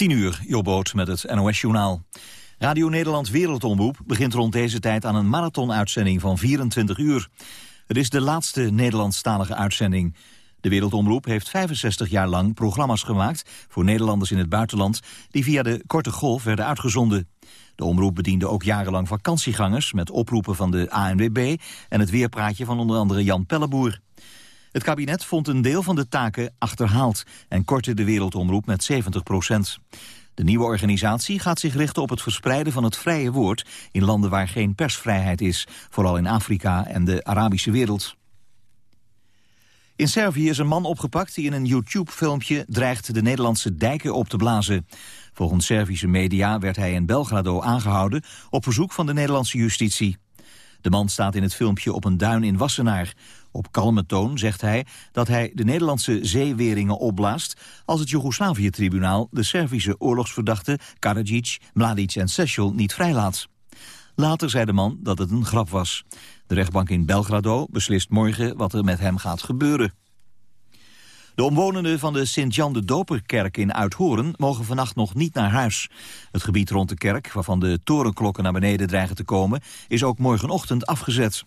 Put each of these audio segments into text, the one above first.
10 uur, Jobboot met het NOS-journaal. Radio Nederland Wereldomroep begint rond deze tijd aan een marathonuitzending van 24 uur. Het is de laatste Nederlandstalige uitzending. De Wereldomroep heeft 65 jaar lang programma's gemaakt voor Nederlanders in het buitenland die via de korte golf werden uitgezonden. De omroep bediende ook jarenlang vakantiegangers met oproepen van de ANWB en het weerpraatje van onder andere Jan Pelleboer. Het kabinet vond een deel van de taken achterhaald en kortte de wereldomroep met 70 procent. De nieuwe organisatie gaat zich richten op het verspreiden van het vrije woord in landen waar geen persvrijheid is, vooral in Afrika en de Arabische wereld. In Servië is een man opgepakt die in een YouTube-filmpje dreigt de Nederlandse dijken op te blazen. Volgens Servische media werd hij in Belgrado aangehouden op verzoek van de Nederlandse justitie. De man staat in het filmpje op een duin in Wassenaar. Op kalme toon zegt hij dat hij de Nederlandse zeeweringen opblaast... als het Joegoslavië-tribunaal de Servische oorlogsverdachten... Karadzic, Mladic en Sechel niet vrijlaat. Later zei de man dat het een grap was. De rechtbank in Belgrado beslist morgen wat er met hem gaat gebeuren. De omwonenden van de Sint-Jan de Doperkerk in Uithoren mogen vannacht nog niet naar huis. Het gebied rond de kerk, waarvan de torenklokken naar beneden dreigen te komen, is ook morgenochtend afgezet.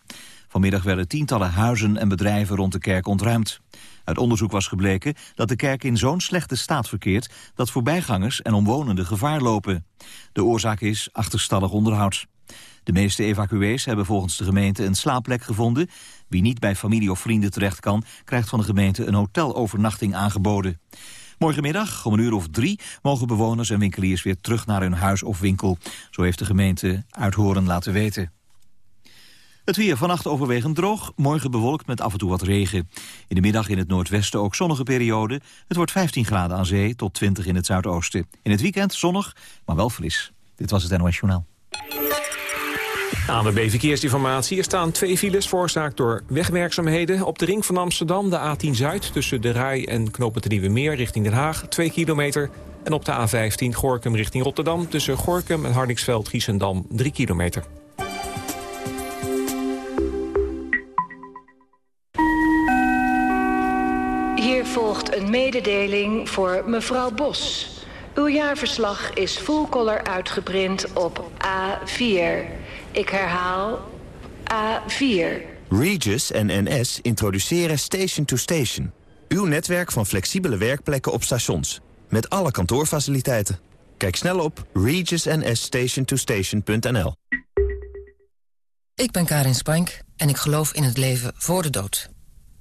Vanmiddag werden tientallen huizen en bedrijven rond de kerk ontruimd. Uit onderzoek was gebleken dat de kerk in zo'n slechte staat verkeert... dat voorbijgangers en omwonenden gevaar lopen. De oorzaak is achterstallig onderhoud. De meeste evacuees hebben volgens de gemeente een slaapplek gevonden. Wie niet bij familie of vrienden terecht kan... krijgt van de gemeente een hotelovernachting aangeboden. Morgenmiddag, om een uur of drie, mogen bewoners en winkeliers weer terug naar hun huis of winkel. Zo heeft de gemeente Uithoren laten weten. Het weer vannacht overwegend droog, morgen bewolkt met af en toe wat regen. In de middag in het noordwesten ook zonnige periode. Het wordt 15 graden aan zee tot 20 in het zuidoosten. In het weekend zonnig, maar wel fris. Dit was het NOS Journaal. ANWB Verkeersinformatie. Er staan twee files veroorzaakt door wegwerkzaamheden. Op de ring van Amsterdam, de A10 Zuid, tussen de Rij en Knopen Nieuwe Meer richting Den Haag, 2 kilometer. En op de A15 Gorkum richting Rotterdam, tussen Gorkum en Hardingsveld, Giesendam, 3 kilometer. Een mededeling voor mevrouw Bos. Uw jaarverslag is full color uitgeprint op A4. Ik herhaal A4. Regis en NS introduceren Station to Station. Uw netwerk van flexibele werkplekken op stations. Met alle kantoorfaciliteiten. Kijk snel op regisnsstationtostation.nl Ik ben Karin Spank en ik geloof in het leven voor de dood.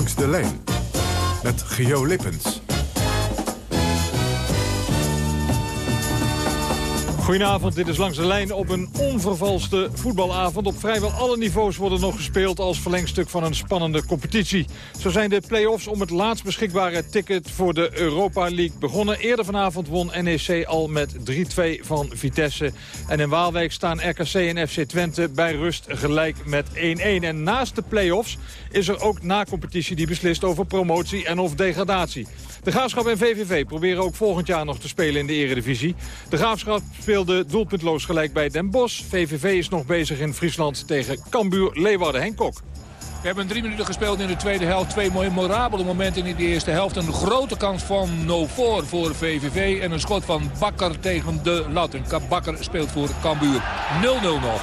Langs de lijn met Geo Lippens. Goedenavond, dit is Langs de Lijn op een onvervalste voetbalavond. Op vrijwel alle niveaus worden nog gespeeld als verlengstuk van een spannende competitie. Zo zijn de play-offs om het laatst beschikbare ticket voor de Europa League begonnen. Eerder vanavond won NEC al met 3-2 van Vitesse. En in Waalwijk staan RKC en FC Twente bij rust gelijk met 1-1. En naast de play-offs is er ook na-competitie die beslist over promotie en of degradatie. De Graafschap en VVV proberen ook volgend jaar nog te spelen in de eredivisie. De Graafschap speelde doelpuntloos gelijk bij Den Bosch. VVV is nog bezig in Friesland tegen Cambuur Leeuwarden. Henk Kok. We hebben drie minuten gespeeld in de tweede helft. Twee memorabele momenten in de eerste helft. Een grote kans van Novoor voor VVV. En een schot van Bakker tegen de lat. En Bakker speelt voor Cambuur. 0-0 nog.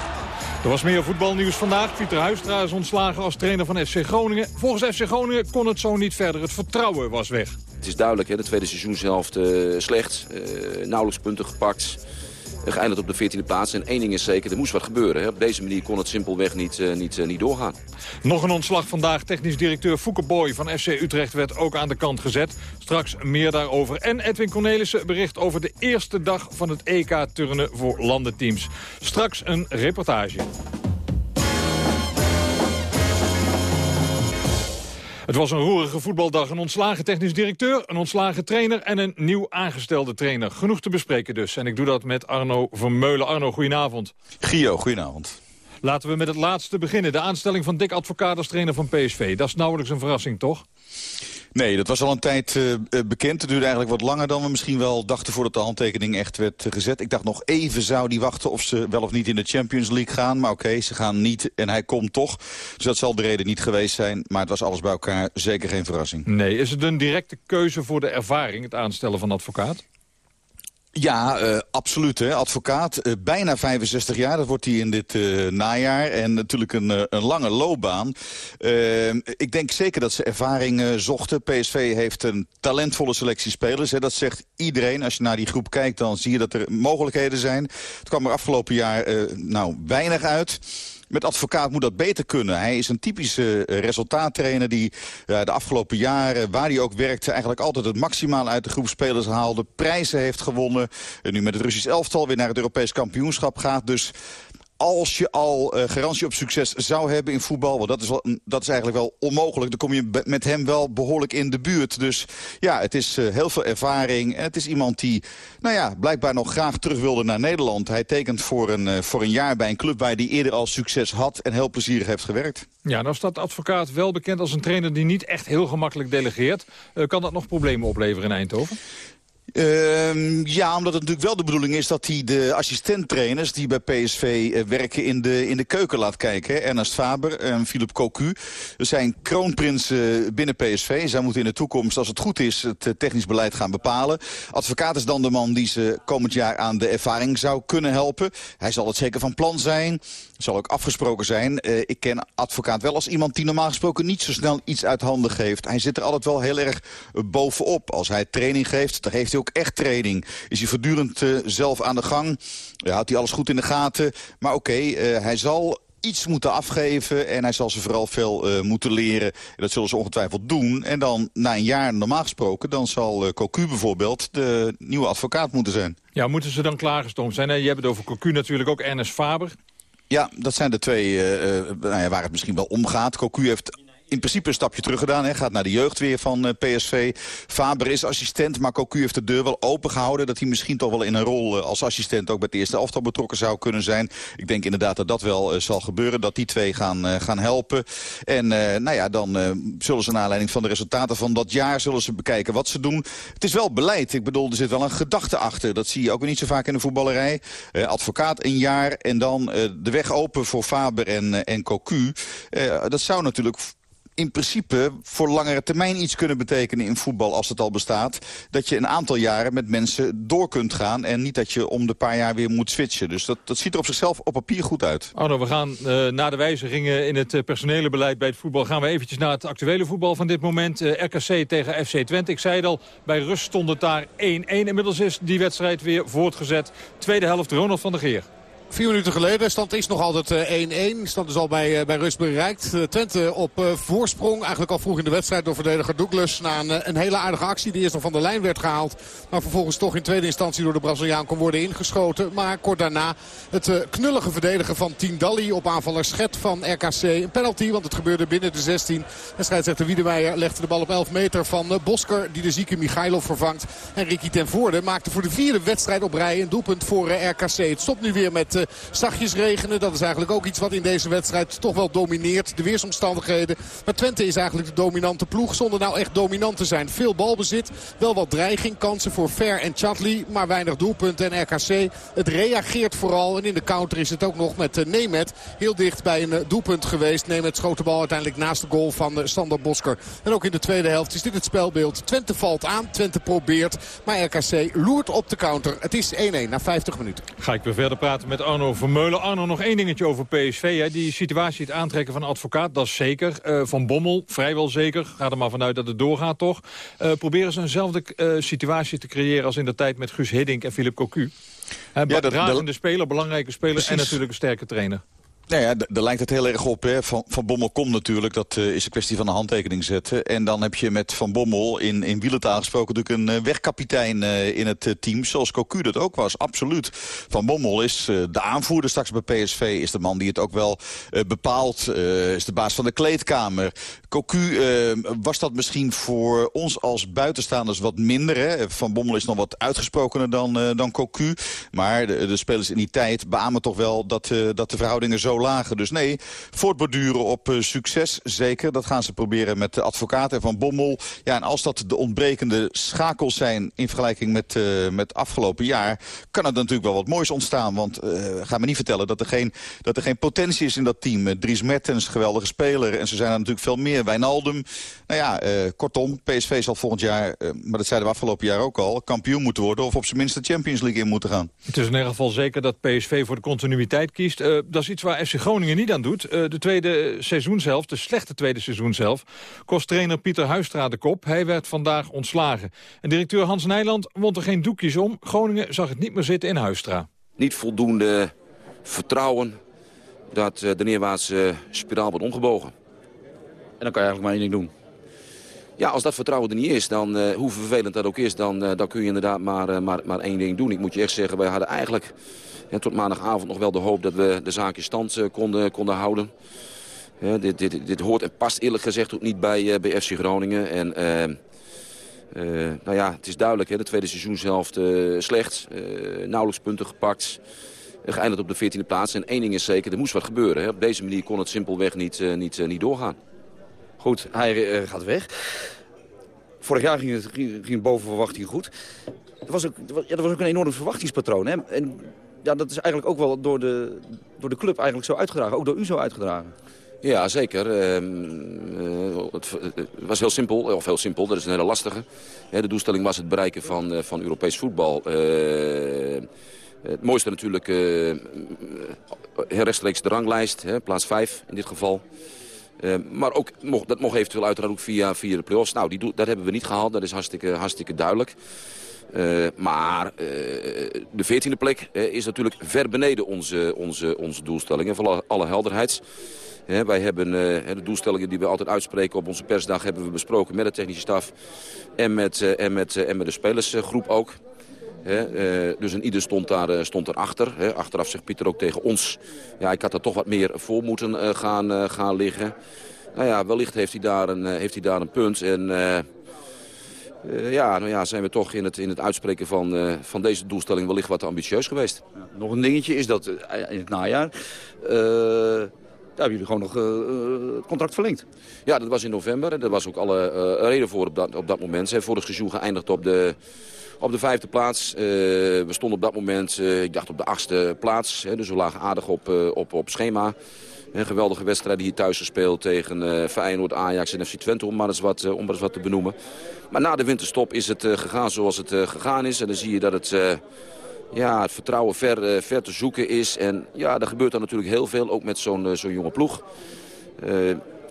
Er was meer voetbalnieuws vandaag. Pieter Huistra is ontslagen als trainer van FC Groningen. Volgens FC Groningen kon het zo niet verder. Het vertrouwen was weg. Het is duidelijk, hè, de tweede seizoenshelft uh, slecht. Uh, nauwelijks punten gepakt. Geëindigd op de 14e plaats. En één ding is zeker, er moest wat gebeuren. Hè. Op deze manier kon het simpelweg niet, niet, niet doorgaan. Nog een ontslag vandaag. Technisch directeur Fouke Boy van FC Utrecht werd ook aan de kant gezet. Straks meer daarover. En Edwin Cornelissen bericht over de eerste dag van het EK-turnen voor landenteams. Straks een reportage. Het was een roerige voetbaldag. Een ontslagen technisch directeur, een ontslagen trainer en een nieuw aangestelde trainer. Genoeg te bespreken dus. En ik doe dat met Arno Vermeulen. Arno, goedenavond. Gio, goedenavond. Laten we met het laatste beginnen. De aanstelling van Dick Advocaat als trainer van PSV. Dat is nauwelijks een verrassing, toch? Nee, dat was al een tijd uh, bekend. Het duurde eigenlijk wat langer dan we misschien wel dachten voordat de handtekening echt werd uh, gezet. Ik dacht nog even zou die wachten of ze wel of niet in de Champions League gaan. Maar oké, ze gaan niet en hij komt toch. Dus dat zal de reden niet geweest zijn. Maar het was alles bij elkaar zeker geen verrassing. Nee, is het een directe keuze voor de ervaring, het aanstellen van advocaat? Ja, uh, absoluut. Hè. Advocaat, uh, bijna 65 jaar, dat wordt hij in dit uh, najaar. En natuurlijk een, een lange loopbaan. ik denk zeker dat ze ervaring zochten. PSV heeft een talentvolle selectie spelers. Hè. Dat zegt iedereen. Als je naar die groep kijkt, dan zie je dat er mogelijkheden zijn. Het kwam er afgelopen jaar nou, weinig uit. Met advocaat moet dat beter kunnen. Hij is een typische resultaattrainer die uh, de afgelopen jaren... waar hij ook werkte eigenlijk altijd het maximaal uit de groep spelers haalde. Prijzen heeft gewonnen. En nu met het Russisch elftal weer naar het Europees kampioenschap gaat. Dus als je al uh, garantie op succes zou hebben in voetbal... want dat is, wel, dat is eigenlijk wel onmogelijk... dan kom je met hem wel behoorlijk in de buurt. Dus ja, het is uh, heel veel ervaring. En het is iemand die, nou ja, blijkbaar nog graag terug wilde naar Nederland. Hij tekent voor een, uh, voor een jaar bij een club waar hij eerder al succes had... en heel plezierig heeft gewerkt. Ja, nou staat advocaat wel bekend als een trainer die niet echt heel gemakkelijk delegeert. kan dat nog problemen opleveren in Eindhoven? Uh, ja, omdat het natuurlijk wel de bedoeling is dat hij de assistenttrainers die bij PSV uh, werken in de, in de keuken laat kijken. Ernest Faber en Philip Cocu. Zijn kroonprinsen binnen PSV. Zij moeten in de toekomst, als het goed is, het uh, technisch beleid gaan bepalen. Advocaat is dan de man die ze komend jaar aan de ervaring zou kunnen helpen. Hij zal het zeker van plan zijn. zal ook afgesproken zijn. Ik ken advocaat wel als iemand die normaal gesproken niet zo snel iets uit handen geeft. Hij zit er altijd wel heel erg bovenop. Als hij training geeft, dan geeft hij ook echt training. Is hij voortdurend uh, zelf aan de gang. Ja, houdt hij alles goed in de gaten. Maar oké, okay, uh, hij zal iets moeten afgeven. En hij zal ze vooral veel uh, moeten leren. En dat zullen ze ongetwijfeld doen. En dan na een jaar normaal gesproken... dan zal uh, Cocu bijvoorbeeld de nieuwe advocaat moeten zijn. Ja, moeten ze dan klaargestoomd zijn? Je hebt het over Cocu natuurlijk ook Ernest Faber. Ja, dat zijn de twee uh, nou ja, waar het misschien wel om gaat. Cocu heeft in principe een stapje terug gedaan. Hè. Gaat naar de jeugd weer van uh, PSV. Faber is assistent, maar Cocu heeft de deur wel open gehouden. Dat hij misschien toch wel in een rol uh, als assistent ook bij het eerste elftal betrokken zou kunnen zijn. Ik denk inderdaad dat dat wel uh, zal gebeuren. Dat die twee gaan, gaan helpen. En nou ja, dan zullen ze naar aanleiding van de resultaten van dat jaar... zullen ze bekijken wat ze doen. Het is wel beleid. Ik bedoel, er zit wel een gedachte achter. Dat zie je ook niet zo vaak in de voetballerij. advocaat een jaar en dan de weg open voor Faber en, en Cocu. dat zou natuurlijk in principe voor langere termijn iets kunnen betekenen in voetbal als het al bestaat. Dat je een aantal jaren met mensen door kunt gaan en niet dat je om de paar jaar weer moet switchen. Dus dat, dat ziet er op zichzelf op papier goed uit. Arno, we gaan uh, na de wijzigingen in het uh, personele beleid bij het voetbal... gaan we eventjes naar het actuele voetbal van dit moment. Uh, RKC tegen FC Twente. Ik zei het al, bij rust stond het daar 1-1. Inmiddels is die wedstrijd weer voortgezet. Tweede helft Ronald van der Geer. Vier minuten geleden. Stand is nog altijd 1-1. Stand is al bij, bij rust bereikt. Twente op voorsprong. Eigenlijk al vroeg in de wedstrijd door verdediger Douglas. Na een, een hele aardige actie die eerst nog van de lijn werd gehaald. Maar vervolgens toch in tweede instantie door de Braziliaan kon worden ingeschoten. Maar kort daarna het knullige verdedigen van Tindalli op aanvaller Schet van RKC. Een penalty, want het gebeurde binnen de 16. En scheidsrechter Wiedemeyer legde de bal op 11 meter van Bosker. Die de zieke Michailov vervangt. En Ricky ten Voorde maakte voor de vierde wedstrijd op rij een doelpunt voor RKC. Het stopt nu weer met zachtjes regenen. Dat is eigenlijk ook iets wat in deze wedstrijd toch wel domineert. De weersomstandigheden. Maar Twente is eigenlijk de dominante ploeg. Zonder nou echt dominant te zijn. Veel balbezit. Wel wat dreiging. Kansen voor Fer en Chatli. Maar weinig doelpunten. En RKC het reageert vooral. En in de counter is het ook nog met uh, Nemet. Heel dicht bij een uh, doelpunt geweest. Nemet schoot de bal uiteindelijk naast de goal van uh, Sander Bosker. En ook in de tweede helft is dit het spelbeeld. Twente valt aan. Twente probeert. Maar RKC loert op de counter. Het is 1-1 na 50 minuten. Ga ik weer verder praten met Arno Vermeulen. Arno, nog één dingetje over PSV. Hè. Die situatie, het aantrekken van advocaat, dat is zeker. Uh, van Bommel, vrijwel zeker. Ga er maar vanuit dat het doorgaat, toch? Uh, proberen ze eenzelfde uh, situatie te creëren als in de tijd met Guus Hiddink en Philip Cocu. Ja, dat, dat... speler, belangrijke speler Precies. en natuurlijk een sterke trainer. Nou ja, daar lijkt het heel erg op. Hè. Van, van Bommel komt natuurlijk, dat uh, is een kwestie van een handtekening zetten. En dan heb je met Van Bommel in, in wielentaal gesproken natuurlijk een uh, wegkapitein uh, in het team. Zoals Cocu dat ook was, absoluut. Van Bommel is de aanvoerder straks bij PSV. Is de man die het ook wel bepaalt. is de baas van de kleedkamer. Cocu, was dat misschien voor ons als buitenstaanders wat minder. Hè? Van Bommel is nog wat uitgesprokener dan, dan Cocu. Maar de, de, spelers in die tijd beamen toch wel dat, dat de verhoudingen zo lagen. Dus nee, voortborduren op uh, succes, zeker. Dat gaan ze proberen met de advocaten van Bommel. Ja, en als dat de ontbrekende schakels zijn in vergelijking met, uh, met afgelopen jaar... kan er natuurlijk wel wat moois ontstaan. Want uh, ga me niet vertellen dat er geen, dat er geen potentie is in dat team. Dries Mertens, geweldige speler. En ze zijn er natuurlijk veel meer. Wijnaldum. Nou ja, kortom, PSV zal volgend jaar, maar dat zeiden we afgelopen jaar ook al... kampioen moeten worden of op zijn minst de Champions League in moeten gaan. Het is in ieder geval zeker dat PSV voor de continuïteit kiest. dat is iets waar FC Groningen niet aan doet. Uh, de tweede seizoenshelft, de slechte tweede seizoenshelft... kost trainer Pieter Huistra de kop. Hij werd vandaag ontslagen. En directeur Hans Nijland wond er geen doekjes om. Groningen zag het niet meer zitten in Huistra. Niet voldoende vertrouwen dat uh, de neerwaartse spiraal wordt omgebogen. En dan kan je eigenlijk maar één ding doen. Ja, als dat vertrouwen er niet is, dan, uh, hoe vervelend dat ook is... dan, uh, dan kun je inderdaad maar, uh, maar, maar één ding doen. Ik moet je echt zeggen, wij hadden eigenlijk en tot maandagavond nog wel de hoop dat we de zaak in stand eh, konden, konden houden. Ja, dit, dit, dit hoort en past eerlijk gezegd ook niet bij, uh, bij FC Groningen. En, uh, nou ja, het is duidelijk, hè, de tweede seizoenshelft slecht. nauwelijks punten gepakt. geëindigd op de 14e plaats. En één ding is zeker, er moest wat gebeuren. Hè. Op deze manier kon het simpelweg niet, niet, niet doorgaan. Goed, hij gaat weg. Vorig jaar ging het, ging boven verwachting goed. Er was, ook, ja, er was ook een enorm verwachtingspatroon. Hè? En ja, dat is eigenlijk ook wel door de, door de club eigenlijk zo uitgedragen. Ook door u zo uitgedragen. Ja, zeker. Uh, het, was heel simpel, of heel simpel, dat is een hele lastige. de doelstelling was het bereiken van, uh, van Europees voetbal. Uh, het mooiste natuurlijk rechtstreeks de ranglijst, hè, plaats 5 in dit geval. maar ook, dat mocht eventueel uiteraard ook via, via de play-offs. Nou, die, dat hebben we niet gehaald, dat is hartstikke, hartstikke duidelijk. Uh, maar uh, de veertiende plek is natuurlijk ver beneden onze, onze, onze doelstellingen. Voor alle, helderheid. wij hebben de doelstellingen die we altijd uitspreken op onze persdag... hebben we besproken met de technische staf en met, en met, en met de spelersgroep ook. dus een ieder stond, daar, stond achteraf zegt Pieter ook tegen ons... ja, ik had er toch wat meer voor moeten gaan, gaan liggen. Nou ja, wellicht heeft hij daar een, heeft hij daar een punt. En uh, ja, nou ja, zijn we toch in het, in het uitspreken van, uh, van deze doelstelling wellicht wat ambitieus geweest. Ja, nog een dingetje is dat uh, in het najaar... daar hebben jullie gewoon nog het contract verlengd. Ja, dat was in november. En daar was ook alle reden voor op dat, op dat moment. Zijn vorig seizoen geëindigd op de, op de vijfde plaats. we stonden op dat moment, ik dacht op de achtste plaats. Hè, dus we lagen aardig op, op, op schema. Een geweldige wedstrijd hier thuis gespeeld tegen Feyenoord, Ajax en FC Twente, om maar eens wat, om maar eens wat te benoemen. Maar na de winterstop is het uh, gegaan zoals het gegaan is. En dan zie je dat het, ja, het vertrouwen ver, ver te zoeken is. En ja, er gebeurt dan natuurlijk heel veel, ook met zo'n jonge ploeg.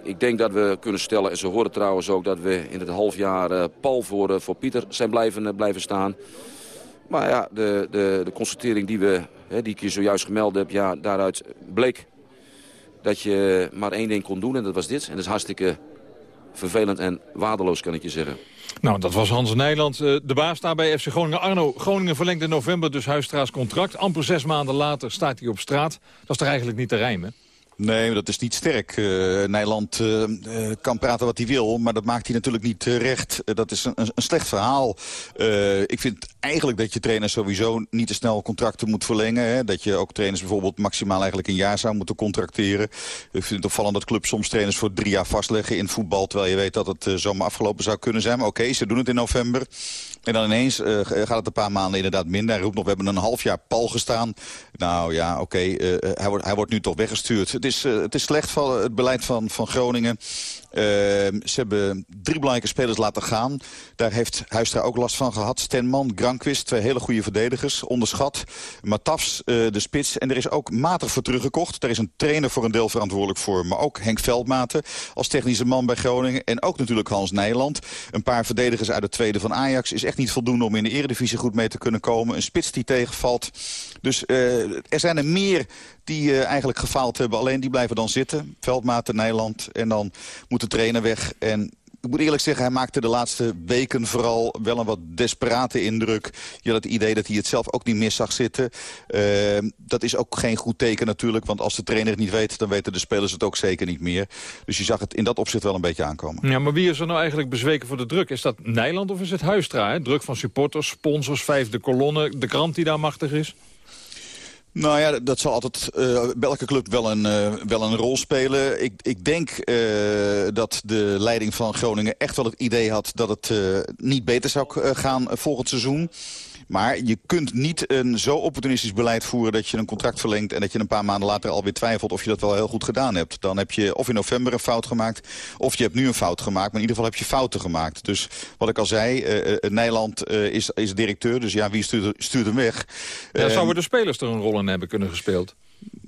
ik denk dat we kunnen stellen, en ze horen trouwens ook... dat we in het half jaar pal voor, voor Pieter zijn blijven, blijven staan. Maar ja, de, de, de constatering die, we, hè, die ik je zojuist gemeld heb... Ja, daaruit bleek dat je maar één ding kon doen en dat was dit. En dat is hartstikke vervelend en waardeloos, kan ik je zeggen. Nou, dat was Hans Nijland, eh, de baas daar bij FC Groningen. Arno, Groningen verlengde in november dus Huistra's contract. Amper zes maanden later staat hij op straat. Dat is toch eigenlijk niet te rijmen? Nee, dat is niet sterk. Uh, Nijland uh, kan praten wat hij wil, maar dat maakt hij natuurlijk niet recht. dat is een, een, slecht verhaal. ik vind eigenlijk dat je trainers sowieso niet te snel contracten moet verlengen. Hè? Dat je ook trainers bijvoorbeeld maximaal eigenlijk een jaar zou moeten contracteren. Ik vind het opvallend dat clubs soms trainers voor drie jaar vastleggen in voetbal... terwijl je weet dat het zomaar afgelopen zou kunnen zijn. Maar oké, ze doen het in november. En dan ineens gaat het een paar maanden inderdaad minder. Hij roept nog, we hebben een half jaar pal gestaan. Nou ja, oké, hij, wordt, hij wordt nu toch weggestuurd is, het is slecht van het beleid van, van Groningen. Ehm, ze hebben drie belangrijke spelers laten gaan. Daar heeft Huistra ook last van gehad. Stenman, Granquist, twee hele goede verdedigers. Onderschat. Matafs, uh, de spits. En er is ook matig voor teruggekocht. Daar is een trainer voor een deel verantwoordelijk voor. Maar ook Henk Veldmaten als technische man bij Groningen. En ook natuurlijk Hans Nijland. Een paar verdedigers uit de tweede van Ajax. Is echt niet voldoende om in de eredivisie goed mee te kunnen komen. Een spits die tegenvalt. Dus uh, er zijn er meer die uh, eigenlijk gefaald hebben. Alleen die blijven dan zitten. Veldmaten, Nijland. En dan moet de trainer weg. En ik moet eerlijk zeggen, hij maakte de laatste weken vooral wel een wat desperate indruk. Je had het idee dat hij het zelf ook niet meer zag zitten. Uh, dat is ook geen goed teken natuurlijk, want als de trainer het niet weet... dan weten de spelers het ook zeker niet meer. Dus je zag het in dat opzicht wel een beetje aankomen. Ja, maar wie is er nou eigenlijk bezweken voor de druk? Is dat Nijland of is het Huistra? Druk van supporters, sponsors, vijfde kolonne, de krant die daar machtig is? Nou ja, dat zal altijd uh, bij elke club wel een, uh, wel een rol spelen. Ik, ik denk uh, dat de leiding van Groningen echt wel het idee had... dat het niet beter zou gaan volgend seizoen. Maar je kunt niet een zo opportunistisch beleid voeren... dat je een contract verlengt en dat je een paar maanden later alweer twijfelt... of je dat wel heel goed gedaan hebt. Dan heb je of in november een fout gemaakt... of je hebt nu een fout gemaakt. Maar in ieder geval heb je fouten gemaakt. Dus wat ik al zei, uh, Nederland uh, is, is directeur. Dus ja, wie stuurt, stuurt hem weg? Ja, zouden de spelers er een rol in hebben kunnen gespeeld?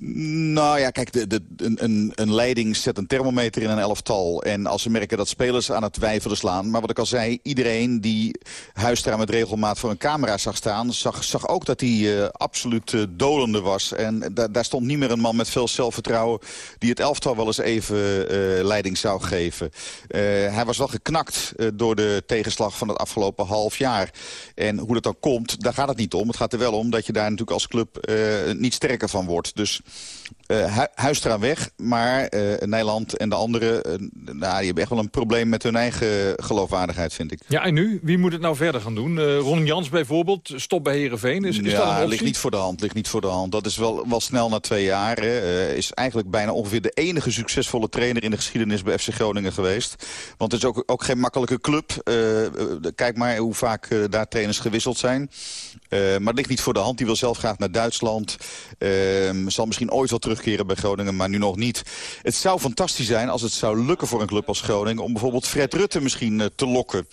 Nou ja, kijk, de, de, een, een leiding zet een thermometer in een elftal. En als ze merken dat spelers aan het wijfelen slaan... maar wat ik al zei, iedereen die Huistra met regelmaat voor een camera zag staan... zag, zag ook dat hij uh, absoluut uh, dolende was. En da daar stond niet meer een man met veel zelfvertrouwen... die het elftal wel eens even uh, leiding zou geven. hij was wel geknakt door de tegenslag van het afgelopen half jaar. En hoe dat dan komt, daar gaat het niet om. Het gaat er wel om dat je daar natuurlijk als club niet sterker van wordt. Dus uh, Huistra weg, maar uh, Nederland en de anderen... Uh, nou, die hebben echt wel een probleem met hun eigen geloofwaardigheid, vind ik. Ja, en nu? Wie moet het nou verder gaan doen? Ron Jans bijvoorbeeld, stop bij Heerenveen. Is, is ja, dat een optie? ligt niet voor de hand. Ligt niet voor de hand. Dat is wel, wel snel na twee jaar. is eigenlijk bijna ongeveer de enige succesvolle trainer... in de geschiedenis bij FC Groningen geweest. Want het is ook, ook geen makkelijke club. kijk maar hoe vaak daar trainers gewisseld zijn. maar het ligt niet voor de hand. Die wil zelf graag naar Duitsland. zal misschien ooit wel terugkeren bij Groningen, maar nu nog niet. Het zou fantastisch zijn als het zou lukken voor een club als Groningen... om bijvoorbeeld Fred Rutte misschien eh, te lokken.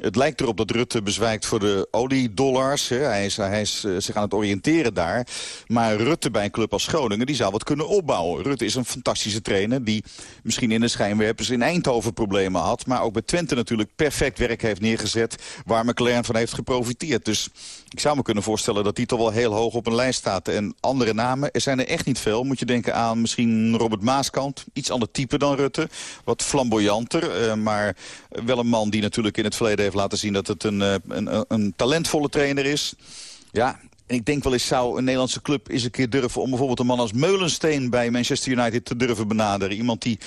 Het lijkt erop dat Rutte bezwijkt voor de oliedollars. Hij is, hij uh, zich aan het oriënteren daar. Maar Rutte bij een club als Groningen die zou wat kunnen opbouwen. Rutte is een fantastische trainer die misschien in de schijnwerpers in Eindhoven problemen had. Maar ook bij Twente natuurlijk perfect werk heeft neergezet. Waar McLaren van heeft geprofiteerd. Dus ik zou me kunnen voorstellen dat die toch wel heel hoog op een lijst staat. En andere namen, er zijn er echt niet veel. Moet je denken aan misschien Robert Maaskant. Iets ander type dan Rutte. Wat flamboyanter. Uh, maar wel een man die natuurlijk in het verleden heeft laten zien... dat het een, uh, een, een talentvolle trainer is. Ja, en ik denk wel eens zou een Nederlandse club eens een keer durven... om bijvoorbeeld een man als Meulensteen bij Manchester United te durven benaderen. Iemand die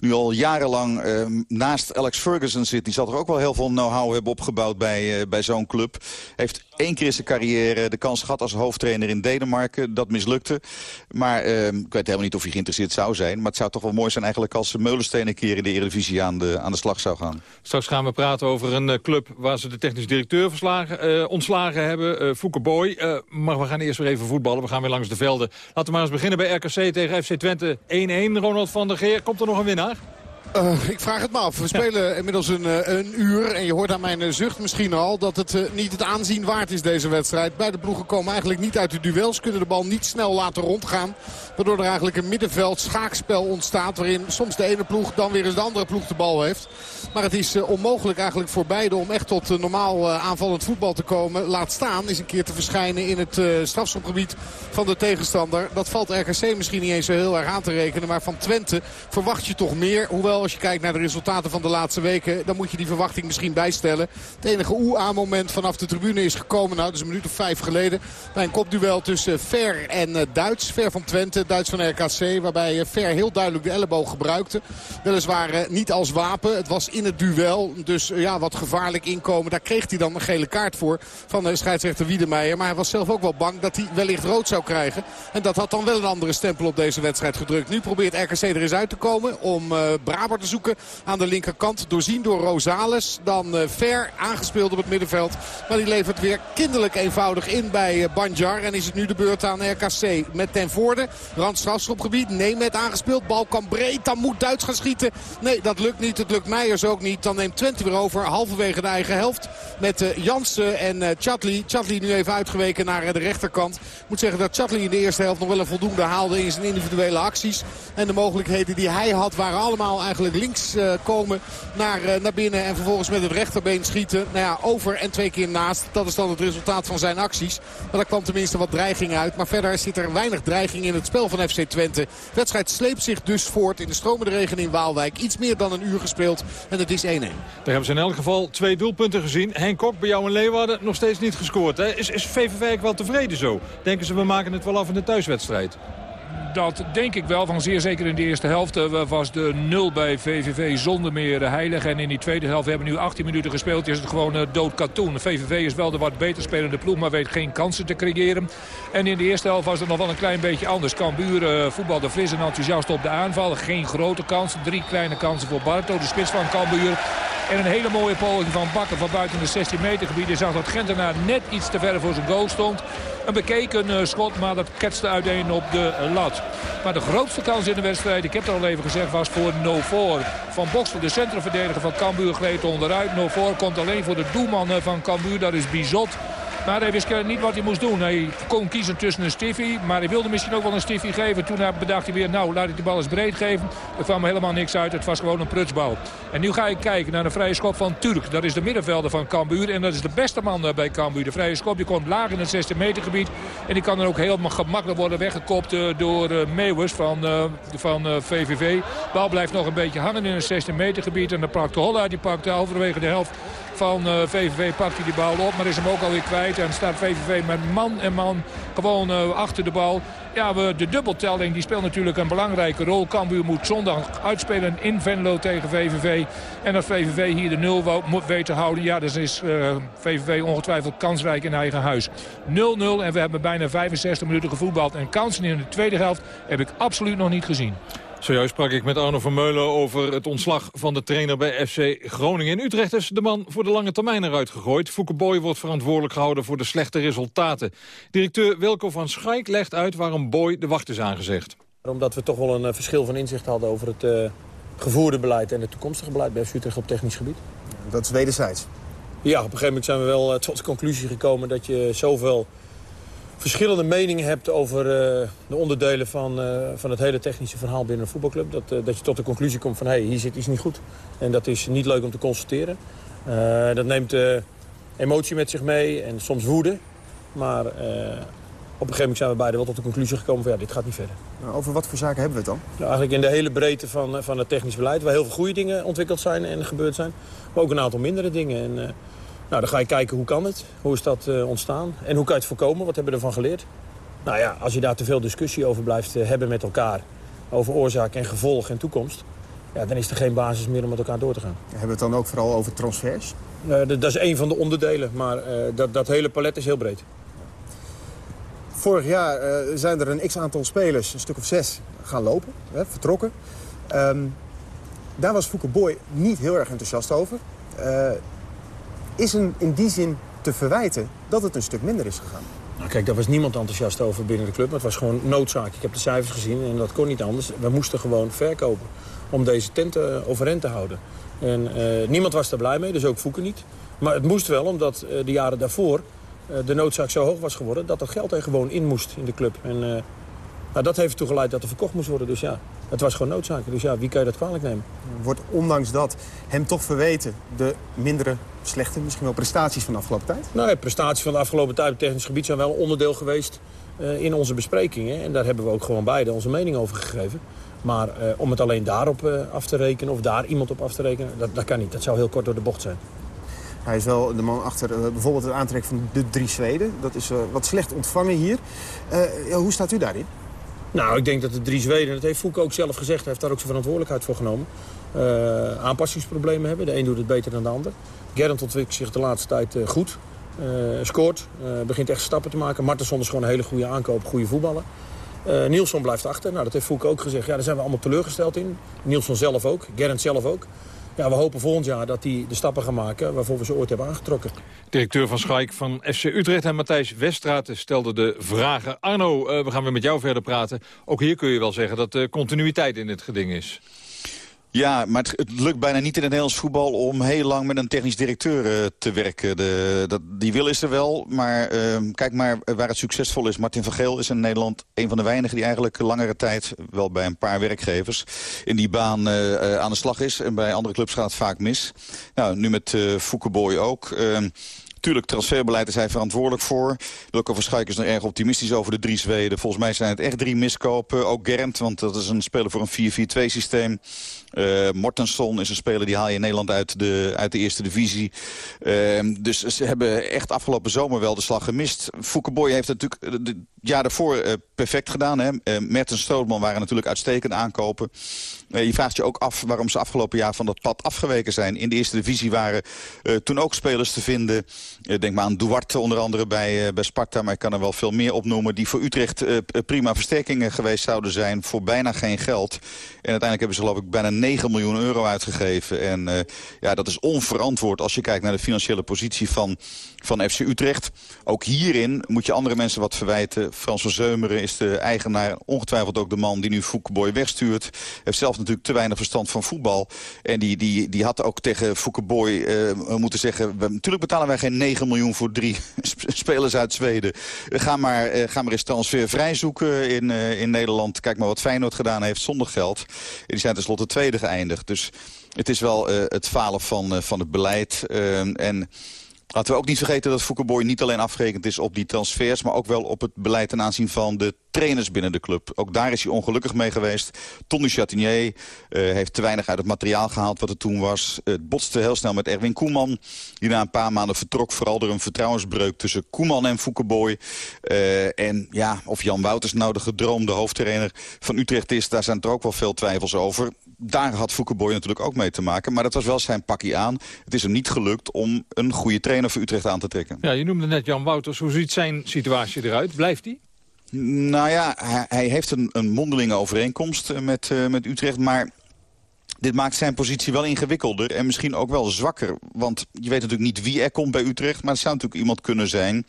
nu al jarenlang uh, naast Alex Ferguson zit. Die zal er ook wel heel veel know-how hebben opgebouwd bij, uh, bij zo'n club. Heeft één keer in zijn carrière de kans gehad als hoofdtrainer in Denemarken. Dat mislukte. Maar uh, ik weet helemaal niet of hij geïnteresseerd zou zijn. Maar het zou toch wel mooi zijn eigenlijk als Meulensteen een keer in de Eredivisie aan de, aan de slag zou gaan. Straks gaan we praten over een club waar ze de technisch directeur verslagen, ontslagen hebben. Fouke Boy. Maar we gaan eerst weer even voetballen. We gaan weer langs de velden. Laten we maar eens beginnen bij RKC tegen FC Twente 1-1. Ronald van der Geer, komt er nog een winnaar? Uh, ik vraag het me af. We spelen inmiddels een, een, uur. En je hoort aan mijn zucht misschien al dat het uh, niet het aanzien waard is deze wedstrijd. Beide ploegen komen eigenlijk niet uit de duels. Kunnen de bal niet snel laten rondgaan. Waardoor er eigenlijk een middenveld schaakspel ontstaat. Waarin soms de ene ploeg dan weer eens de andere ploeg de bal heeft. Maar het is uh, onmogelijk eigenlijk voor beide om echt tot normaal aanvallend voetbal te komen. Laat staan is een keer te verschijnen in het strafschopgebied van de tegenstander. Dat valt RKC misschien niet eens zo heel erg aan te rekenen. Maar van Twente verwacht je toch meer. Hoewel als je kijkt naar de resultaten van de laatste weken... dan moet je die verwachting misschien bijstellen. Het enige OEA-moment vanaf de tribune is gekomen... nou, dat is een minuut of vijf geleden... bij een kopduel tussen Ver en Duits. Ver van Twente, Duits van RKC. Waarbij Ver heel duidelijk de elleboog gebruikte. Weliswaar niet als wapen. Het was het duel. Dus ja, wat gevaarlijk inkomen. Daar kreeg hij dan een gele kaart voor van de scheidsrechter Wiedemeijer. Maar hij was zelf ook wel bang dat hij wellicht rood zou krijgen. En dat had dan wel een andere stempel op deze wedstrijd gedrukt. Nu probeert RKC er eens uit te komen om uh, Braber te zoeken aan de linkerkant. Doorzien door Rosales. Dan ver aangespeeld op het middenveld. Maar die levert weer kinderlijk eenvoudig in bij Banjar. En is het nu de beurt aan RKC met ten voorde. Rand strafschopgebied. Nee, met aangespeeld. Bal kan breed. Dan moet Duits gaan schieten. Nee, dat lukt niet. Het lukt Meijers ook niet. Dan neemt Twente weer over. Halverwege de eigen helft. Met uh, Jansen en uh, Chatli. Chatli nu even uitgeweken naar de rechterkant. Ik moet zeggen dat Chatli in de eerste helft nog wel een voldoende haalde in zijn individuele acties. En de mogelijkheden die hij had waren allemaal eigenlijk links komen naar, naar binnen. En vervolgens met het rechterbeen schieten. Nou ja, over en twee keer naast. Dat is dan het resultaat van zijn acties. Maar daar kwam tenminste wat dreiging uit. Maar verder zit er weinig dreiging in het spel van FC Twente. De wedstrijd sleept zich dus voort in de stromende regen in Waalwijk. Iets meer dan een uur gespeeld en het is 1-1. Daar hebben ze in elk geval twee doelpunten gezien. Henk Kok bij jou in Leeuwarden nog steeds niet gescoord. Hè? Is, is VVV wel tevreden zo? Denken ze we maken het wel af in de thuiswedstrijd? Dat denk ik wel. Van zeer zeker in de eerste helft uh, was de 0 bij VVV zonder meer heilig. En in die tweede helft, we hebben nu 18 minuten gespeeld, is het gewoon uh, dood katoen. VVV is wel de wat beter spelende ploeg, maar weet geen kansen te creëren. En in de eerste helft was het nog wel een klein beetje anders. Cambuur uh, voetbalde fris en enthousiast op de aanval. Geen grote kansen, drie kleine kansen voor Barto, de spits van Cambuur. En een hele mooie poging van Bakker van buiten de 16 meter gebied. Je zag dat Gentenaar net iets te ver voor zijn goal stond. Een bekeken schot, maar dat ketste uiteen op de lat. Maar de grootste kans in de wedstrijd, ik heb het al even gezegd, was voor Novoor. Van Boksel, de centrumverdediger van Cambuur, gleed onderuit. Novoor komt alleen voor de doelman van Cambuur, dat is Bizot. Maar hij wist niet wat hij moest doen. Hij kon kiezen tussen een stiffie. Maar hij wilde misschien ook wel een stiffie geven. Toen bedacht hij weer, nou laat ik de bal eens breed geven. Er kwam helemaal niks uit. Het was gewoon een prutsbal. En nu ga ik kijken naar de vrije schop van Turk. Dat is de middenvelder van Cambuur. En dat is de beste man bij Cambuur. De vrije schop die komt laag in het 16 meter gebied. En die kan dan ook heel gemakkelijk worden weggekopt door uh, Meeuwers van, van VVV. De bal blijft nog een beetje hangen in het 16 meter gebied. En dan pakt de Holla, die pakt halverwege de helft van VVV pakt hij die bal op. Maar is hem ook alweer kwijt. En staat VVV met man en man gewoon uh, achter de bal. Ja, we, de dubbeltelling die speelt natuurlijk een belangrijke rol. Cambuur moet zondag uitspelen in Venlo tegen VVV. En als VVV hier de nul moet weten houden... ja, dan is VVV ongetwijfeld kansrijk in eigen huis. 0-0 en we hebben bijna 65 minuten gevoetbald. En kansen in de tweede helft heb ik absoluut nog niet gezien. Zojuist sprak ik met Arno van Meulen over het ontslag van de trainer bij FC Groningen. In Utrecht is de man voor de lange termijn eruit gegooid. Fouke Boy wordt verantwoordelijk gehouden voor de slechte resultaten. Directeur Wilco van Schaik legt uit waarom Boy de wacht is aangezegd. Omdat we toch wel een verschil van inzicht hadden over het uh, gevoerde beleid... en het toekomstige beleid bij FC Utrecht op technisch gebied. Dat is wederzijds? Ja, op een gegeven moment zijn we wel uh, tot de conclusie gekomen dat je zoveel verschillende meningen hebt over uh, de onderdelen van, uh, van het hele technische verhaal binnen een voetbalclub. Dat, uh, dat je tot de conclusie komt van hé, hey, hier zit iets niet goed. En dat is niet leuk om te constateren. dat neemt emotie met zich mee en soms woede. Maar op een gegeven moment zijn we beide wel tot de conclusie gekomen van ja, dit gaat niet verder. Nou, over wat voor zaken hebben we het dan? Nou, eigenlijk in de hele breedte van, van het technisch beleid. Waar heel veel goede dingen ontwikkeld zijn en gebeurd zijn. Maar ook een aantal mindere dingen. En, nou, dan ga je kijken hoe kan het, hoe is dat uh, ontstaan en hoe kan je het voorkomen, wat hebben we ervan geleerd. Nou ja, als je daar te veel discussie over blijft uh, hebben met elkaar, over oorzaak en gevolg en toekomst, ja, dan is er geen basis meer om met elkaar door te gaan. Hebben we het dan ook vooral over transfers? Uh, dat is een van de onderdelen, maar dat, dat hele palet is heel breed. Vorig jaar zijn er een x-aantal spelers, een stuk of zes, gaan lopen, hè, vertrokken. Um, daar was Fouke Boy niet heel erg enthousiast over is hem in die zin te verwijten dat het een stuk minder is gegaan? Nou, kijk, daar was niemand enthousiast over binnen de club. Maar het was gewoon noodzaak. Ik heb de cijfers gezien en dat kon niet anders. We moesten gewoon verkopen om deze tent uh, overeind te houden. En uh, niemand was daar blij mee, dus ook Voeken niet. Maar het moest wel, omdat uh, de jaren daarvoor de noodzaak zo hoog was geworden... dat dat geld er gewoon in moest in de club. En nou, dat heeft ertoe geleid dat er verkocht moest worden. Dus ja, het was gewoon noodzaak. Dus ja, wie kan je dat kwalijk nemen? Wordt ondanks dat hem toch verweten de mindere, slechte, misschien wel prestaties van de afgelopen tijd? Nou ja, prestaties van de afgelopen tijd op technisch gebied zijn wel onderdeel geweest uh, in onze besprekingen. En daar hebben we ook gewoon beide onze mening over gegeven. Maar uh, om het alleen daarop uh, af te rekenen of daar iemand op af te rekenen, dat, dat kan niet. Dat zou heel kort door de bocht zijn. Hij is wel de man achter uh, bijvoorbeeld het aantrekken van de drie Zweden. Dat is wat slecht ontvangen hier. Hoe staat u daarin? Nou, ik denk dat de drie Zweden, dat heeft Fouke ook zelf gezegd... heeft daar ook zijn verantwoordelijkheid voor genomen. Uh, aanpassingsproblemen hebben. De een doet het beter dan de ander. Gerrand ontwikkelt zich de laatste tijd uh, goed. Uh, scoort, begint echt stappen te maken. Martensson is gewoon een hele goede aankoop, goede voetballer. Nielsen blijft achter. Nou, dat heeft Fouke ook gezegd. Ja, daar zijn we allemaal teleurgesteld in. Nielsen zelf ook, Gerrand zelf ook ja, we hopen volgend jaar dat die de stappen gaan maken waarvoor we ze ooit hebben aangetrokken. Directeur van Schaik van FC Utrecht en Matthijs Westraat stelden de vragen. Arno, uh, we gaan weer met jou verder praten. Ook hier kun je wel zeggen dat de continuïteit in het geding is. Ja, maar het, lukt bijna niet in het Nederlands voetbal om heel lang met een technisch directeur uh, te werken. De, dat, die wil is er wel, maar uh, kijk maar waar het succesvol is. Martin van Geel is in Nederland een van de weinigen die eigenlijk langere tijd, wel bij een paar werkgevers, in die baan uh, aan de slag is. En bij andere clubs gaat het vaak mis. Nou, nu met uh, Foukeboy ook. Ehm, Tuurlijk, transferbeleid is hij verantwoordelijk voor. Wilco Verschuik is nog erg optimistisch over de drie Zweden. Volgens mij zijn het echt drie miskopen. Ook Gernt, want dat is een speler voor een 4-4-2 systeem. Uh, Mortensson is een speler die haal je in Nederland uit de, uit de eerste divisie. Uh, dus ze hebben echt afgelopen zomer wel de slag gemist. Foukeboy heeft natuurlijk het jaar daarvoor uh, perfect gedaan. Hè? Uh, Mertens Strootman waren natuurlijk uitstekend aankopen. Je vraagt je ook af waarom ze afgelopen jaar van dat pad afgeweken zijn. In de eerste divisie waren toen ook spelers te vinden. denk maar aan Duarte onder andere bij, bij Sparta. Maar ik kan er wel veel meer opnoemen. Die voor Utrecht prima versterkingen geweest zouden zijn. Voor bijna geen geld. En uiteindelijk hebben ze geloof ik bijna 9 miljoen euro uitgegeven. En ja, dat is onverantwoord als je kijkt naar de financiële positie van, van FC Utrecht. Ook hierin moet je andere mensen wat verwijten. Frans van Zeumeren is de eigenaar, ongetwijfeld ook de man die nu Foukeboy wegstuurt. Heeft zelf natuurlijk te weinig verstand van voetbal. En die, die, die had ook tegen Foukeboy uh, moeten zeggen... Natuurlijk betalen wij geen 9 miljoen voor drie spelers uit Zweden. Uh, ga, maar, uh, ga maar eens transfer vrij zoeken in, in Nederland. Kijk maar wat Feyenoord gedaan heeft zonder geld. Die zijn tenslotte tweede geëindigd. Dus het is wel het falen van, van het beleid. Uh, en Laten we ook niet vergeten dat Foukeboy niet alleen afgerekend is op die transfers... maar ook wel op het beleid ten aanzien van de trainers binnen de club. Ook daar is hij ongelukkig mee geweest. Tony Chatinier uh, heeft te weinig uit het materiaal gehaald wat er toen was. Het botste heel snel met Erwin Koeman. Die na een paar maanden vertrok vooral door een vertrouwensbreuk tussen Koeman en Foukeboy. Uh, en ja, of Jan Wouters nou de gedroomde hoofdtrainer van Utrecht is... daar zijn er ook wel veel twijfels over daar had Foukeboy natuurlijk ook mee te maken. Maar dat was wel zijn pakje aan. Het is hem niet gelukt om een goede trainer voor Utrecht aan te trekken. Ja, je noemde net Jan Wouters. Hoe ziet zijn situatie eruit? Blijft hij? Nou ja, hij, heeft een, een mondelinge overeenkomst met, uh, met Utrecht. Maar dit maakt zijn positie wel ingewikkelder en misschien ook wel zwakker. Want je weet natuurlijk niet wie er komt bij Utrecht. Maar het zou natuurlijk iemand kunnen zijn...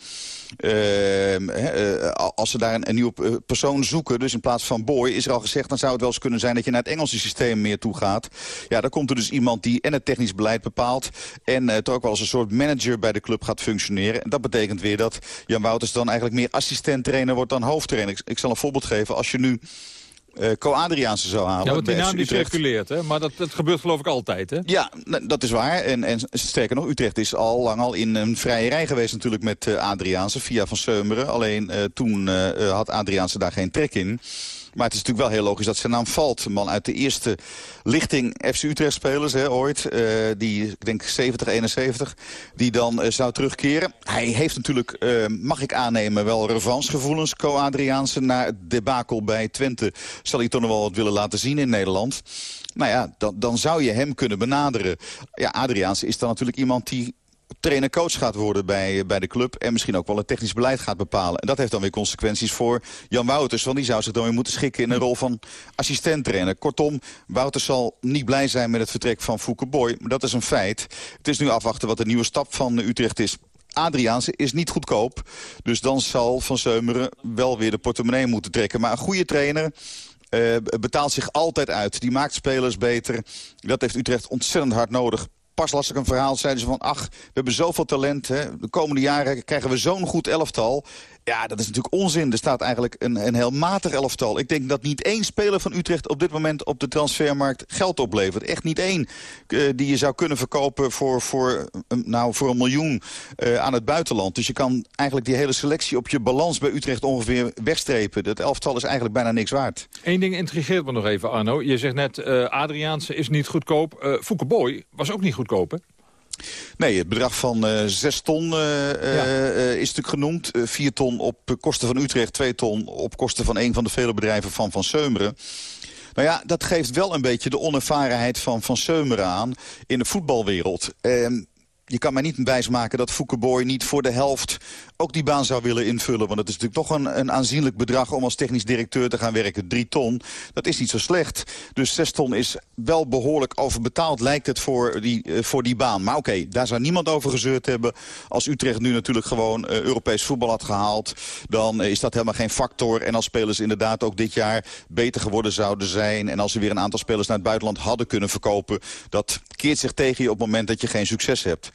Uh, uh, als ze daar een, nieuwe eh, persoon zoeken, dus in plaats van Boy... is er al gezegd, dan zou het wel eens kunnen zijn... dat je naar het Engelse systeem meer toe gaat. Ja, dan komt er dus iemand die en het technisch beleid bepaalt... en uh, toch ook wel als een soort manager bij de club gaat functioneren. En dat betekent weer dat Jan Wouters dan eigenlijk meer assistent-trainer wordt dan hoofdtrainer. Ik zal een voorbeeld geven. Als je nu uh, Co-Adriaanse zou halen. Ja, want die naam die circuleert, hè? maar dat, dat gebeurt geloof ik altijd, hè? Ja, dat is waar. En, en sterker nog, Utrecht is al lang al in een vrije rij geweest natuurlijk met uh, Adriaanse via Van Seumeren. Alleen uh, toen had Adriaanse daar geen trek in. Maar het is natuurlijk wel heel logisch dat zijn naam valt. Een man uit de eerste lichting FC Utrecht-spelers ooit. Uh, die, ik denk 70, 71. Die dan uh, zou terugkeren. Hij heeft natuurlijk, uh, mag ik aannemen, wel revanchegevoelens. Co-Adriaanse na het debakel bij Twente. Zal hij toch nog wel wat willen laten zien in Nederland. Nou ja, dan, dan zou je hem kunnen benaderen. Ja, Adriaanse is dan natuurlijk iemand die trainer-coach gaat worden bij, bij de club... en misschien ook wel het technisch beleid gaat bepalen. En dat heeft dan weer consequenties voor Jan Wouters... want die zou zich dan weer moeten schikken in een rol van assistent-trainer. Kortom, Wouters zal niet blij zijn met het vertrek van Fouke Boy. Maar dat is een feit. Het is nu afwachten wat de nieuwe stap van Utrecht is. Adriaanse is niet goedkoop. Dus dan zal Van Seumeren wel weer de portemonnee moeten trekken. Maar een goede trainer... Uh, betaalt zich altijd uit. Die maakt spelers beter. Dat heeft Utrecht ontzettend hard nodig pas las ik een verhaal, zeiden ze van... ach, we hebben zoveel talent, hè. de komende jaren krijgen we zo'n goed elftal. Ja, dat is natuurlijk onzin. Er staat eigenlijk een, een heel matig elftal. Ik denk dat niet één speler van Utrecht op dit moment op de transfermarkt geld oplevert. Echt niet één uh, die je zou kunnen verkopen voor, voor, uh, nou, voor een miljoen uh, aan het buitenland. Dus je kan eigenlijk die hele selectie op je balans bij Utrecht ongeveer wegstrepen. Dat elftal is eigenlijk bijna niks waard. Eén ding intrigeert me nog even, Arno. Je zegt net, Adriaanse is niet goedkoop. Uh, Boy was ook niet goedkoop? Nee, het bedrag van uh, 6 ton uh, ja. uh, is natuurlijk genoemd. 4 ton op kosten van Utrecht, 2 ton op kosten van een van de vele bedrijven van Van Seumeren. Nou ja, dat geeft wel een beetje de onervarenheid van Van Seumeren aan in de voetbalwereld. Ehm, je kan mij niet wijsmaken dat Fouke niet voor de helft ook die baan zou willen invullen. Want het is natuurlijk toch een, een aanzienlijk bedrag om als technisch directeur te gaan werken. Drie ton, dat is niet zo slecht. Dus zes ton is wel behoorlijk overbetaald, lijkt het, voor die, uh, voor die baan. Maar oké, daar zou niemand over gezeurd hebben. Als Utrecht nu natuurlijk gewoon uh, Europees voetbal had gehaald... dan uh, is dat helemaal geen factor. En als spelers inderdaad ook dit jaar beter geworden zouden zijn... en als ze weer een aantal spelers naar het buitenland hadden kunnen verkopen... dat keert zich tegen je op het moment dat je geen succes hebt.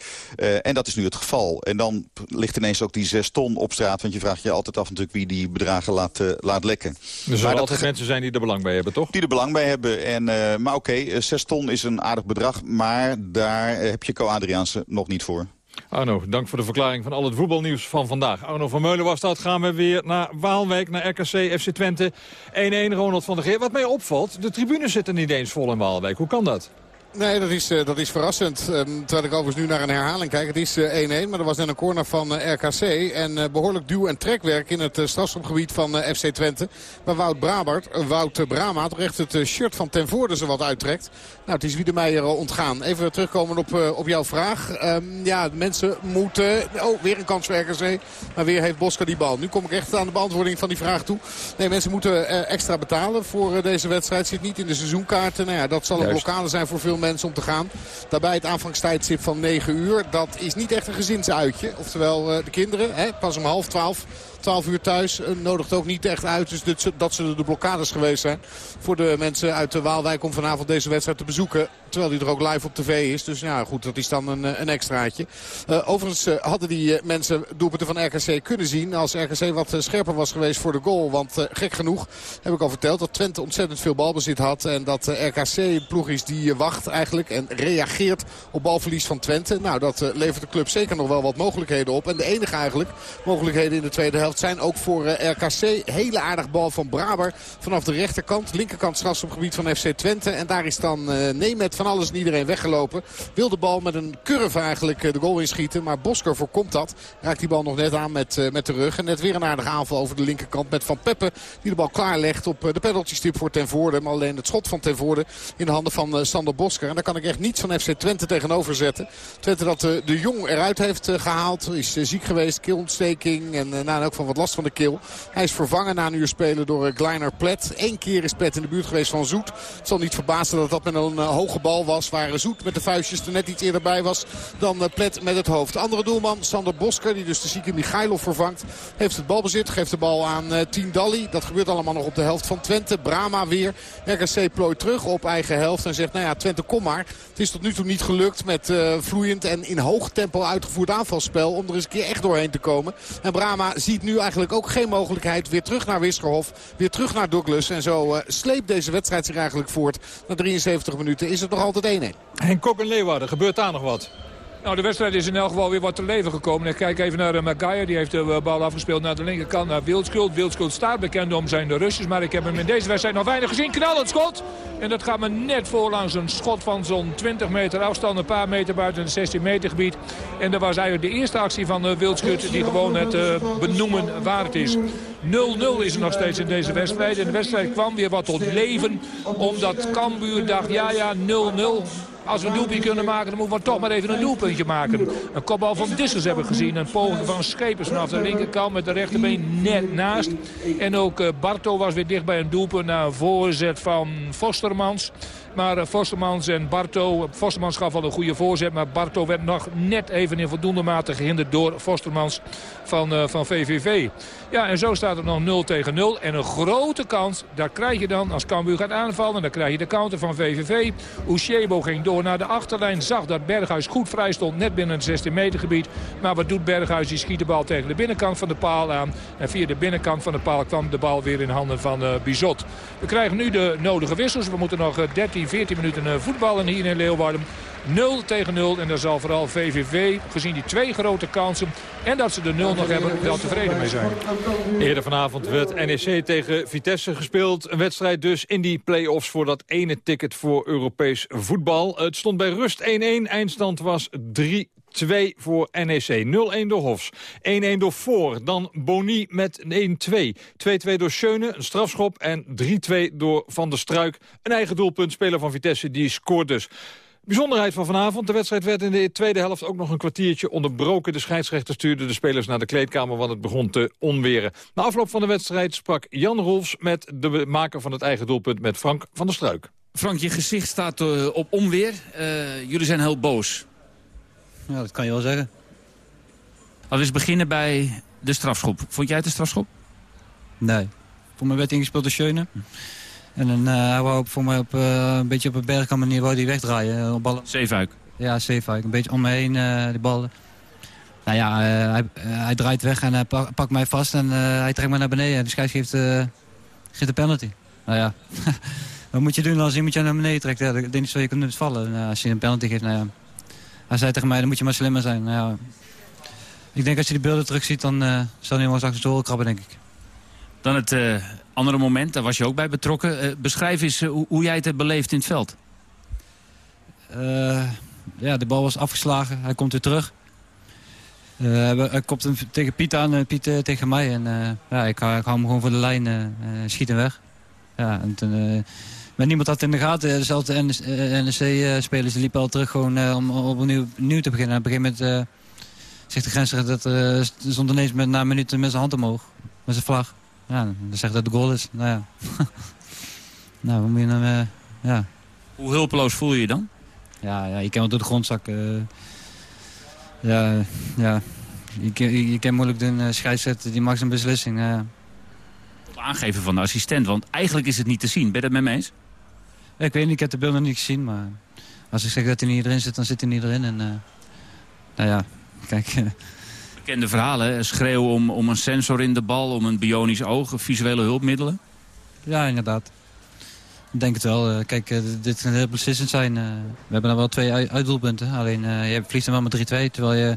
en dat is nu het geval. En dan ligt ineens ook die zes ton op straat. Want je vraagt je altijd af natuurlijk wie die bedragen laat, uh, laat lekken. Er zullen altijd mensen zijn die er belang bij hebben, toch? Die er belang bij hebben. En, uh, maar oké, okay, 6 ton is een aardig bedrag. Maar daar heb je Co Adriaanse nog niet voor. Arno, dank voor de verklaring van al het voetbalnieuws van vandaag. Arno van Meulen was dat. Gaan we weer naar Waalwijk, naar RKC, FC Twente. 1-1, Ronald van der Geer. Wat mij opvalt, de tribunes zitten niet eens vol in Waalwijk. Hoe kan dat? Nee, dat is, uh, dat is verrassend. Um, terwijl ik overigens nu naar een herhaling kijk. Het is 1-1, uh, maar er was net een corner van uh, RKC. En behoorlijk duw- en trekwerk in het strafschopgebied van FC Twente. Waar Wout, Brabart, Wout Brama toch echt het shirt van ten voorde zo wat uittrekt. Nou, het is Wiedemeijer ontgaan. Even terugkomen op, op jouw vraag. Um, ja, mensen moeten... Oh, weer een kans voor RKC. Maar weer heeft Bosca die bal. Nu kom ik echt aan de beantwoording van die vraag toe. Nee, mensen moeten extra betalen voor deze wedstrijd. Zit niet in de seizoenkaarten. Nou ja, dat zal een blokkade zijn voor veel mensen om te gaan. Daarbij het aanvangstijdstip van 9 uur. Dat is niet echt een gezinsuitje. Oftewel uh, de kinderen, hè, pas om half 12 12 uur thuis. Uh, nodigt ook niet echt uit. Dus dat zullen de blokkades geweest zijn. Voor de mensen uit de Waalwijk om vanavond deze wedstrijd te bezoeken. Terwijl die er ook live op tv is. Dus ja, goed, dat is dan een, een extraatje. Uh, overigens hadden die mensen doelpunten van RKC kunnen zien. Als RKC wat scherper was geweest voor de goal. Want gek genoeg heb ik al verteld dat Twente ontzettend veel balbezit had. En dat RKC ploeg is die wacht eigenlijk en reageert op balverlies van Twente. Nou, dat levert de club zeker nog wel wat mogelijkheden op. En de enige eigenlijk mogelijkheden in de tweede helft zijn ook voor uh, RKC. Hele aardig bal van Braber vanaf de rechterkant. Linkerkant gebied van FC Twente. En daar is dan uh, Nemet van alles en iedereen weggelopen. Wil de bal met een curve eigenlijk uh, de goal inschieten. Maar Bosker voorkomt dat. Raakt die bal nog net aan met, met de rug. En net weer een aardige aanval over de linkerkant met Van Peppe. Die de bal klaarlegt op de penaltystip voor Ten Voorde. Maar alleen het schot van Ten Voorde in de handen van Sander Bosker. En daar kan ik echt niets van FC Twente tegenover zetten. Twente dat de Jong eruit heeft gehaald. Is ziek geweest, keelontsteking. En nou, ook van wat last van de keel. Hij is vervangen na een uur spelen door Kleiner Plet. Eén keer is Plet in de buurt geweest van Zoet. Het zal niet verbazen dat dat met een uh, hoge bal was. Waar Zoet met de vuistjes er net iets eerder bij was dan Plet met het hoofd. Andere doelman, Sander Bosker, die dus de zieke Michailov vervangt. Heeft het balbezit, geeft de bal aan Tien Dalli. Dat gebeurt allemaal nog op de helft van Twente. Brama weer. RKC plooit terug op eigen helft en zegt, nou ja, Twente kom maar. Het is tot nu toe niet gelukt met vloeiend en in hoog tempo uitgevoerd aanvalspel. Om er eens een keer echt doorheen te komen. En Brama ziet nu eigenlijk ook geen mogelijkheid. Weer terug naar Wiskerhof. Weer terug naar Douglas. En zo uh, sleept deze wedstrijd zich eigenlijk voort. Na 73 minuten is het nog altijd 1-1. En Kok en Leeuwarden, gebeurt daar nog wat? Nou, de wedstrijd is in elk geval weer wat te leven gekomen. Ik kijk even naar uh, Maguire. Die heeft de bal afgespeeld naar de linkerkant naar Wildschuld. Wildschuld staat bekend om zijn de Russisch. Maar ik heb hem in deze wedstrijd nog weinig gezien. Knallend schot. En dat gaat me net voor langs een schot van zo'n 20 meter afstand. Een paar meter buiten het 16 meter gebied. En dat was eigenlijk de eerste actie van uh, Wildschut. Die gewoon het uh, benoemen waard is. 0-0 is er nog steeds in deze wedstrijd. En de wedstrijd kwam weer wat tot leven. Omdat Cambuur dacht, ja ja, 0-0. Als we een doelpuntje kunnen maken, dan moeten we toch maar even een doelpuntje maken. Een kopbal van Dissers hebben we gezien. Een poging van Schepers vanaf de linkerkant met de rechterbeen net naast. En ook uh, Barto was weer dicht bij een doelpunt na een voorzet van Fostermans. Maar uh, Vostermans en Barto, Vostermans gaf al een goede voorzet. Maar Barto werd nog net even in voldoende mate gehinderd door Vostermans van, uh, van VVV. Ja, en zo staat het nog 0 tegen 0. En een grote kans, daar krijg je dan als Cambuur gaat aanvallen. Dan krijg je de counter van VVV. Ushebo ging door naar de achterlijn. Zag dat Berghuis goed vrij stond, net binnen het 16 meter gebied. Maar wat doet Berghuis? Die schiet de bal tegen de binnenkant van de paal aan. En via de binnenkant van de paal kwam de bal weer in handen van uh, Bizot. We krijgen nu de nodige wissels. We moeten nog 13, 13, 14 minuten voetballen hier in Leeuwarden. 0 tegen 0. En daar zal vooral VVV, gezien die twee grote kansen... en dat ze de 0 nog hebben, wel tevreden mee zijn. Eerder vanavond werd NEC tegen Vitesse gespeeld. Een wedstrijd dus in die play-offs voor dat ene ticket voor Europees voetbal. Het stond bij rust 1-1. Eindstand was 3 2 voor NEC. 0-1 door Hofs. 1-1 door Voor. Dan Boni met 1-2. 2-2 door Schöne, een strafschop. En 3-2 door Van der Struik. Een eigen doelpunt, speler van Vitesse, die scoort dus. Bijzonderheid van vanavond. De wedstrijd werd in de tweede helft ook nog een kwartiertje onderbroken. De scheidsrechter stuurde de spelers naar de kleedkamer, want het begon te onweren. Na afloop van de wedstrijd sprak Jan Rolfs met de maker van het eigen doelpunt met Frank van der Struik. Frank, je gezicht staat uh, op onweer. Uh, jullie zijn heel boos. Ja, dat kan je wel zeggen. We eens beginnen bij de strafschop. Vond jij het een strafschop? Nee. Voor mij werd ingespeeld door Schöne. En dan, uh, hij wou voor mij op, uh, een beetje op een bergkant manier wou die wegdraaien. Uh, op ballen. Zeefuik? Ja, Zeefuik. Een beetje om me heen, uh, die ballen. Nou ja, hij, hij, draait weg en hij pak, pakt mij vast en hij trekt me naar beneden. En de scheids geeft, geeft de penalty. Nou ja, wat moet je doen als iemand je naar beneden trekt? Ja, ik denk niet zo je kunt vallen. Nou, als je een penalty geeft, nou ja. Hij zei tegen mij, dan moet je maar slimmer zijn. Nou ja, ik denk als je die beelden terugziet, dan zal hij wel straks de krabben, denk ik. Dan het andere moment, daar was je ook bij betrokken. Uh, beschrijf eens hoe, hoe, jij het hebt beleefd in het veld. Ja, de bal was afgeslagen. Hij komt weer terug. hij kopt hem tegen Piet aan en Piet tegen mij. En ja, ik, ik hou hem gewoon voor de lijn en schiet hem weg. Ja, en toen, maar niemand had in de gaten. Dezelfde NEC-spelers die liepen al terug gewoon, om opnieuw, opnieuw te beginnen. Op een gegeven moment zegt de grensrechter dat uh, stond ineens met, na een minuut met zijn hand omhoog. Met zijn vlag. Ja, dan zegt dat de goal is. Nou ja. nou, hoe moet je dan... Uh, ja. Hoe hulpeloos voel je je dan? Ja, ja je kan wel door de grond zakken. Uh, ja, ja. Je, je, je kan moeilijk doen uh, scheidsrechter, die maakt zijn beslissing. Uh. Aangeven van de assistent, want eigenlijk is het niet te zien. Ben je dat met me eens? Ik weet niet, ik heb de beelden niet gezien, maar als ik zeg dat hij niet erin zit, dan zit hij niet erin. En, nou ja, kijk bekende verhalen. Schreeuwen om, om een sensor in de bal, om een bionisch oog, visuele hulpmiddelen. Ja, inderdaad. Ik denk het wel. Eh, kijk, uh, dit kan heel beslissend zijn. Uh, we hebben dan wel twee uitdoelpunten. Alleen je verliest dan wel met 3-2. Terwijl je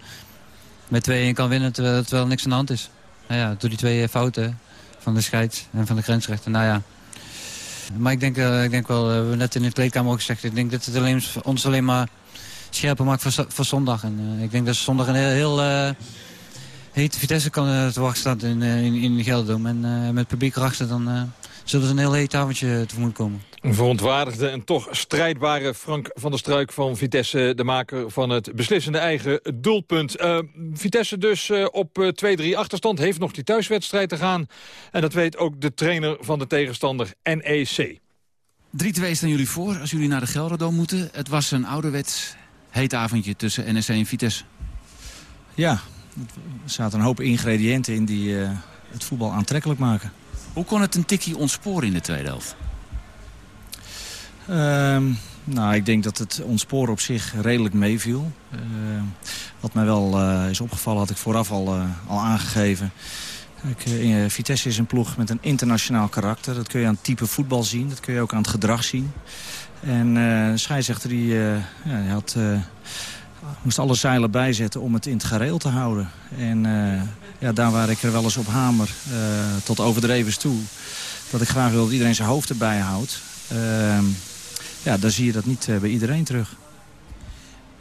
met 2-1 kan winnen terwijl, terwijl niks aan de hand is. Nou ja, door die twee fouten van de scheids en van de grensrechter. Nou ja. Maar ik denk, ik denk wel, we hebben net in de kleedkamer ook gezegd... ik denk dat het alleen, ons alleen maar scherper maakt voor, zondag. En ik denk dat zondag een heel... heel heet Vitesse kan te wachten staat in, in, in Gelderdoom. En met publiek erachter dan zullen ze een heel heet avondje tegemoet komen. Een verontwaardigde en toch strijdbare Frank van der Struik van Vitesse... de maker van het beslissende eigen doelpunt. Vitesse dus op 2-3 achterstand, heeft nog die thuiswedstrijd te gaan. En dat weet ook de trainer van de tegenstander NEC. 3-2 staan jullie voor als jullie naar de Gelderdoom moeten. Het was een ouderwets heet avondje tussen NEC en Vitesse. Ja, er zaten een hoop ingrediënten in die uh, het voetbal aantrekkelijk maken. Hoe kon het een tikkie ontsporen in de tweede helft? Uh, nou, ik denk dat het ontsporen op zich redelijk meeviel. Uh, wat mij wel uh, is opgevallen, had ik vooraf al, al aangegeven. Kijk, Vitesse is een ploeg met een internationaal karakter. Dat kun je aan het type voetbal zien. Dat kun je ook aan het gedrag zien. En de scheidsrechter die, ja, had moest alle zeilen bijzetten om het in het gareel te houden. En ja, daar waar ik er wel eens op hamer, tot overdreven toe... dat ik graag wil dat iedereen zijn hoofd erbij houdt... Ja, dan zie je dat niet bij iedereen terug.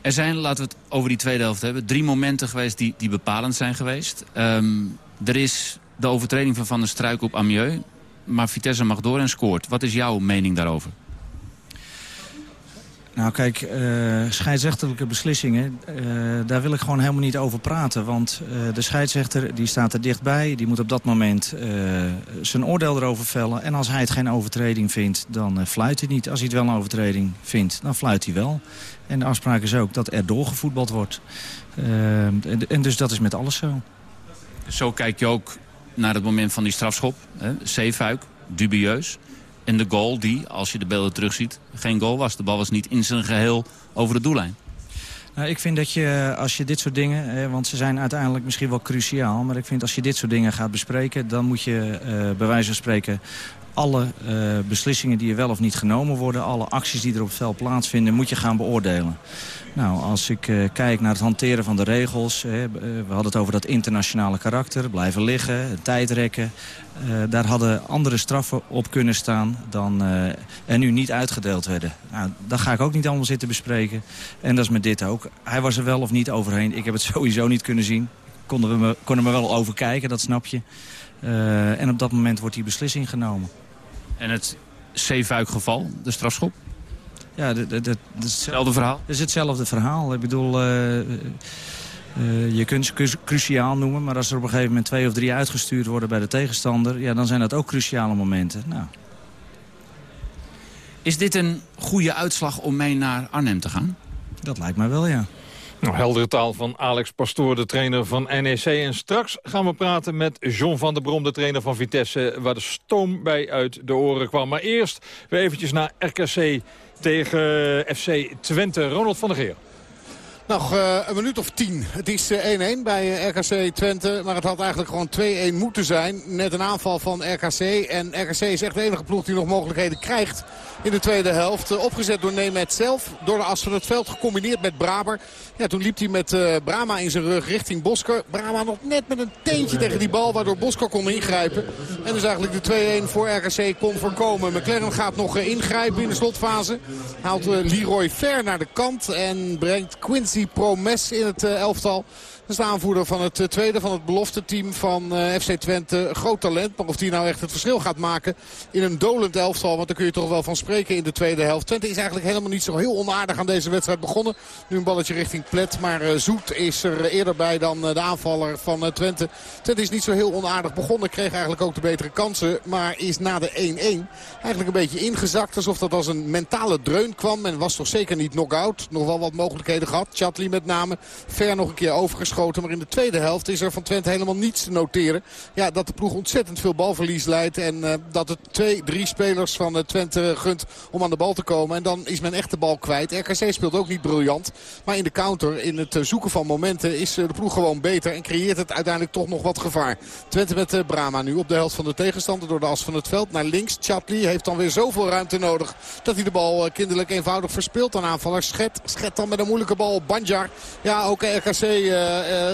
Er zijn, laten we het over die tweede helft hebben... drie momenten geweest die, die bepalend zijn geweest. Um, er is de overtreding van Van der Struik op Amieux... maar Vitesse mag door en scoort. Wat is jouw mening daarover? Nou kijk, uh, scheidsrechterlijke beslissingen, uh, daar wil ik gewoon helemaal niet over praten. Want uh, de scheidsrechter die staat er dichtbij, die moet op dat moment zijn oordeel erover vellen. En als hij het geen overtreding vindt, dan fluit hij niet. Als hij het wel een overtreding vindt, dan fluit hij wel. En de afspraak is ook dat er doorgevoetbald wordt. En, en, dus dat is met alles zo. Zo kijk je ook naar het moment van die strafschop. Zeefuik, dubieus. En de goal die, als je de beelden terugziet, geen goal was. De bal was niet in zijn geheel over de doellijn. Nou, ik vind dat je, als je dit soort dingen, want ze zijn uiteindelijk misschien wel cruciaal... maar ik vind als je dit soort dingen gaat bespreken... dan moet je uh, bij wijze van spreken alle uh, beslissingen die er wel of niet genomen worden... alle acties die er op het veld plaatsvinden, moet je gaan beoordelen. Nou, als ik uh, kijk naar het hanteren van de regels... Uh, we hadden het over dat internationale karakter, blijven liggen, tijdrekken. daar hadden andere straffen op kunnen staan dan er nu niet uitgedeeld werden. Nou, dat ga ik ook niet allemaal zitten bespreken. En dat is met dit ook. Hij was er wel of niet overheen. Ik heb het sowieso niet kunnen zien. Konden we me, konden we wel over kijken, dat snap je. en op dat moment wordt die beslissing genomen. En het Zeefuik-geval, de strafschop? Ja, dat, dat, dat is hetzelfde verhaal? Het is hetzelfde verhaal. Ik bedoel, uh, uh, je kunt ze cruciaal noemen... maar als er op een gegeven moment twee of drie uitgestuurd worden bij de tegenstander... Ja, dan zijn dat ook cruciale momenten. Nou. Is dit een goede uitslag om mee naar Arnhem te gaan? Dat lijkt mij wel, ja. Heldere taal van Alex Pastoor, de trainer van NEC. En straks gaan we praten met John van der Brom, de trainer van Vitesse... waar de stoom bij uit de oren kwam. Maar eerst weer eventjes naar RKC tegen FC Twente. Ronald van der Geer. Nog uh, een minuut of tien. Het is 1-1 uh, bij uh, RKC Twente. Maar het had eigenlijk gewoon 2-1 moeten zijn. Net een aanval van RKC. En RKC is echt de enige ploeg die nog mogelijkheden krijgt in de tweede helft. Uh, opgezet door Nemet zelf. Door de as van het veld. Gecombineerd met Braber. Ja, toen liep hij met Brama in zijn rug richting Bosker. Brama nog net met een teentje tegen die bal. Waardoor Bosker kon ingrijpen. En dus eigenlijk de 2-1 voor RKC kon voorkomen. McLaren gaat nog ingrijpen in de slotfase. Haalt Leroy Ver naar de kant. En brengt Quincy Promes in het eh, elftal. Is de aanvoerder van het eh, tweede van het belofte team van eh, FC Twente. Groot talent, maar of die nou echt het verschil gaat maken in een dolend elftal. Want daar kun je toch wel van spreken in de tweede helft. Twente is eigenlijk helemaal niet zo heel onaardig aan deze wedstrijd begonnen. Nu een balletje richting Plet. Maar Zoet is er eerder bij dan de aanvaller van Twente. Twente is niet zo heel onaardig begonnen. Kreeg eigenlijk ook de betere kansen. Maar is na de 1-1 eigenlijk een beetje ingezakt. Alsof dat als een mentale dreun kwam. En was toch zeker niet knock-out. Nog wel wat mogelijkheden gehad. Chatli met name. Ver nog een keer overgeschoten. Maar in de tweede helft is er van Twente helemaal niets te noteren. Ja, dat de ploeg ontzettend veel balverlies leidt. En uh, dat het twee, drie spelers van uh, Twente gunt om aan de bal te komen. En dan is men echt de bal kwijt. RKC speelt ook niet briljant. Maar in de counter, in het uh, zoeken van momenten, is de ploeg gewoon beter. En creëert het uiteindelijk toch nog wat gevaar. Twente met Brama nu op de helft van de tegenstander door de as van het veld naar links. Chatley heeft dan weer zoveel ruimte nodig dat hij de bal kinderlijk eenvoudig verspeelt aan aanvaller. Schet, Schet dan met een moeilijke bal Banjar. Ja, ook RKC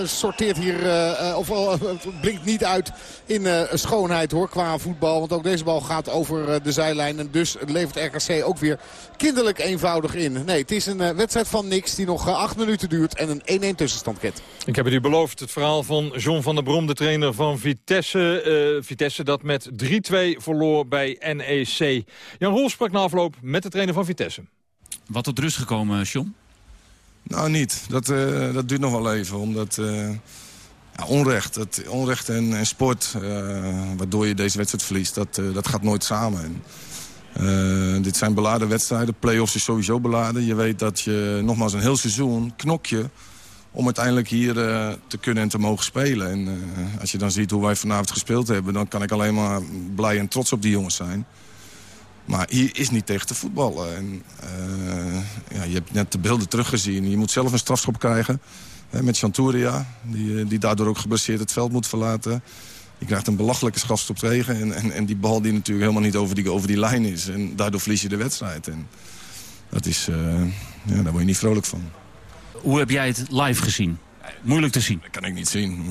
sorteert hier, uh, of blinkt niet uit in schoonheid hoor qua voetbal. Want ook deze bal gaat over de zijlijn. En dus levert RKC ook weer kinderlijk eenvoudig in. Nee, het is een wedstrijd van niks die nog acht minuten duurt en een 1-1 tussenstand kent. Ik heb het u beloofd, het verhaal van John van der Brom, de trainer van Vitesse. Vitesse dat met 3-2 verloor bij NEC. Jan Roel sprak na afloop met de trainer van Vitesse. Wat tot rust gekomen, John? Nou, niet. Dat, uh, dat duurt nog wel even. Omdat uh, ja, onrecht, dat, onrecht en, en sport, uh, waardoor je deze wedstrijd verliest, dat, dat gaat nooit samen. En, dit zijn beladen wedstrijden. Play-offs is sowieso beladen. Je weet dat je nogmaals een heel seizoen knok je om uiteindelijk hier te kunnen en te mogen spelen. En als je dan ziet hoe wij vanavond gespeeld hebben... dan kan ik alleen maar blij en trots op die jongens zijn. Maar hier is niet tegen te voetballen. En, uh, ja, je hebt net de beelden teruggezien. Je moet zelf een strafschop krijgen. Hè, met Chanturia. Die, eh, die daardoor ook geblesseerd het veld moet verlaten. Je krijgt een belachelijke strafschop tegen. En, en, en die bal die natuurlijk helemaal niet over die, over die lijn is. En daardoor verlies je de wedstrijd. En dat is, uh, ja, daar word je niet vrolijk van. Hoe heb jij het live gezien? Moeilijk te zien. Dat kan ik niet zien.